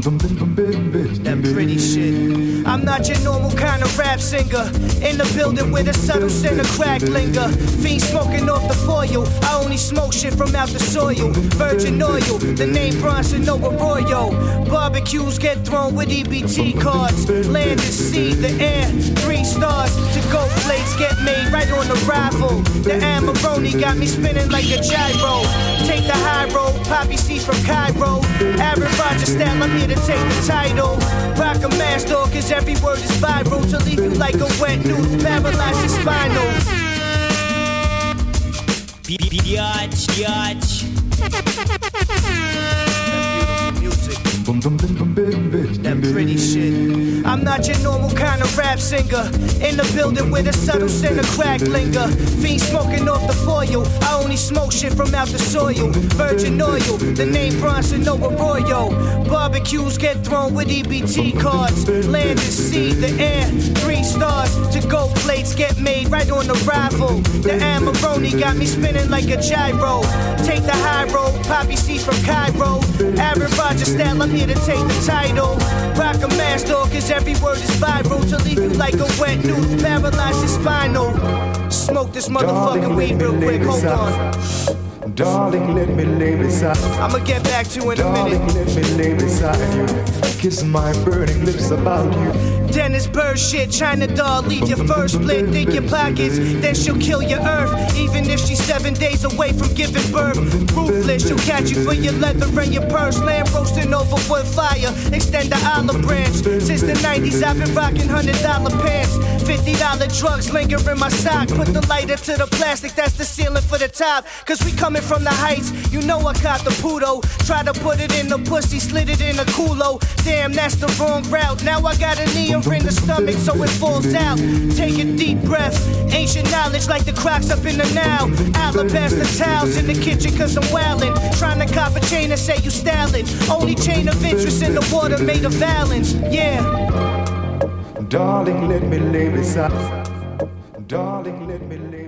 That pretty shit. I'm not your normal kind of rap singer. In the building with a subtle scent of crack linger. Fiend smoking off the foil. I only smoke shit from out the soil. Virgin oil, the name Bronson Nova Arroyo. Barbecues get thrown with EBT cards. Land and sea, the air, three stars. To go plates get made right on arrival. The Amarone got me spinning like a gyro. Take the high road, poppy seeds from Cairo. Aaron style, to take the title. Rock a though, cause every word is viral. To leave you like a wet noodle, paralyze your spinal. Biatch, biatch. That pretty shit. I'm not your normal kind of rap singer. In the building with a subtle scent of crack linger. Fiend smoking off the foil. I only smoke shit from out the soil. Virgin oil, the name Bronson Nova Arroyo. Barbecues get thrown with EBT cards. Land and sea, the air, three stars. To go plates get made right on arrival. The Amarone got me spinning like a gyro. Take the high road, poppy seeds from Cairo. Aaron Rodgers style, I'm here to take the title. Rock a mask though, cause every word is viral. To leave you like a wet noodle, paralyze your spinal. Smoke this motherfucking weed real quick, hold on. Darling, let me lay beside you. I'ma get back to you in a Darling, minute. let me lay beside you. Kiss my burning lips about you. Dennis Bird shit, China doll, leave your first split, think your pockets, then she'll kill your earth. Even if she's seven days away from giving birth, ruthless, she'll catch you for your leather and your purse. Lamb roasting over wood fire, extend the olive branch. Since the 90s, I've been rocking hundred dollar pants, fifty dollar drugs linger in my sock. Put the lighter to the plastic, that's the ceiling for the top. Cause we coming from the heights, you know I caught the puto. Try to put it in the pussy, slid it in the culo. Damn, that's the wrong route. Now I got a knee in the stomach, so it falls out. Take a deep breath. Ancient knowledge like the cracks up in the now. Alabaster towels in the kitchen, cause I'm wildin'. Trying to cop a chain and say you styling. Only chain of interest in the water made of valance. Yeah. Darling, let me lay beside Darling, let me lay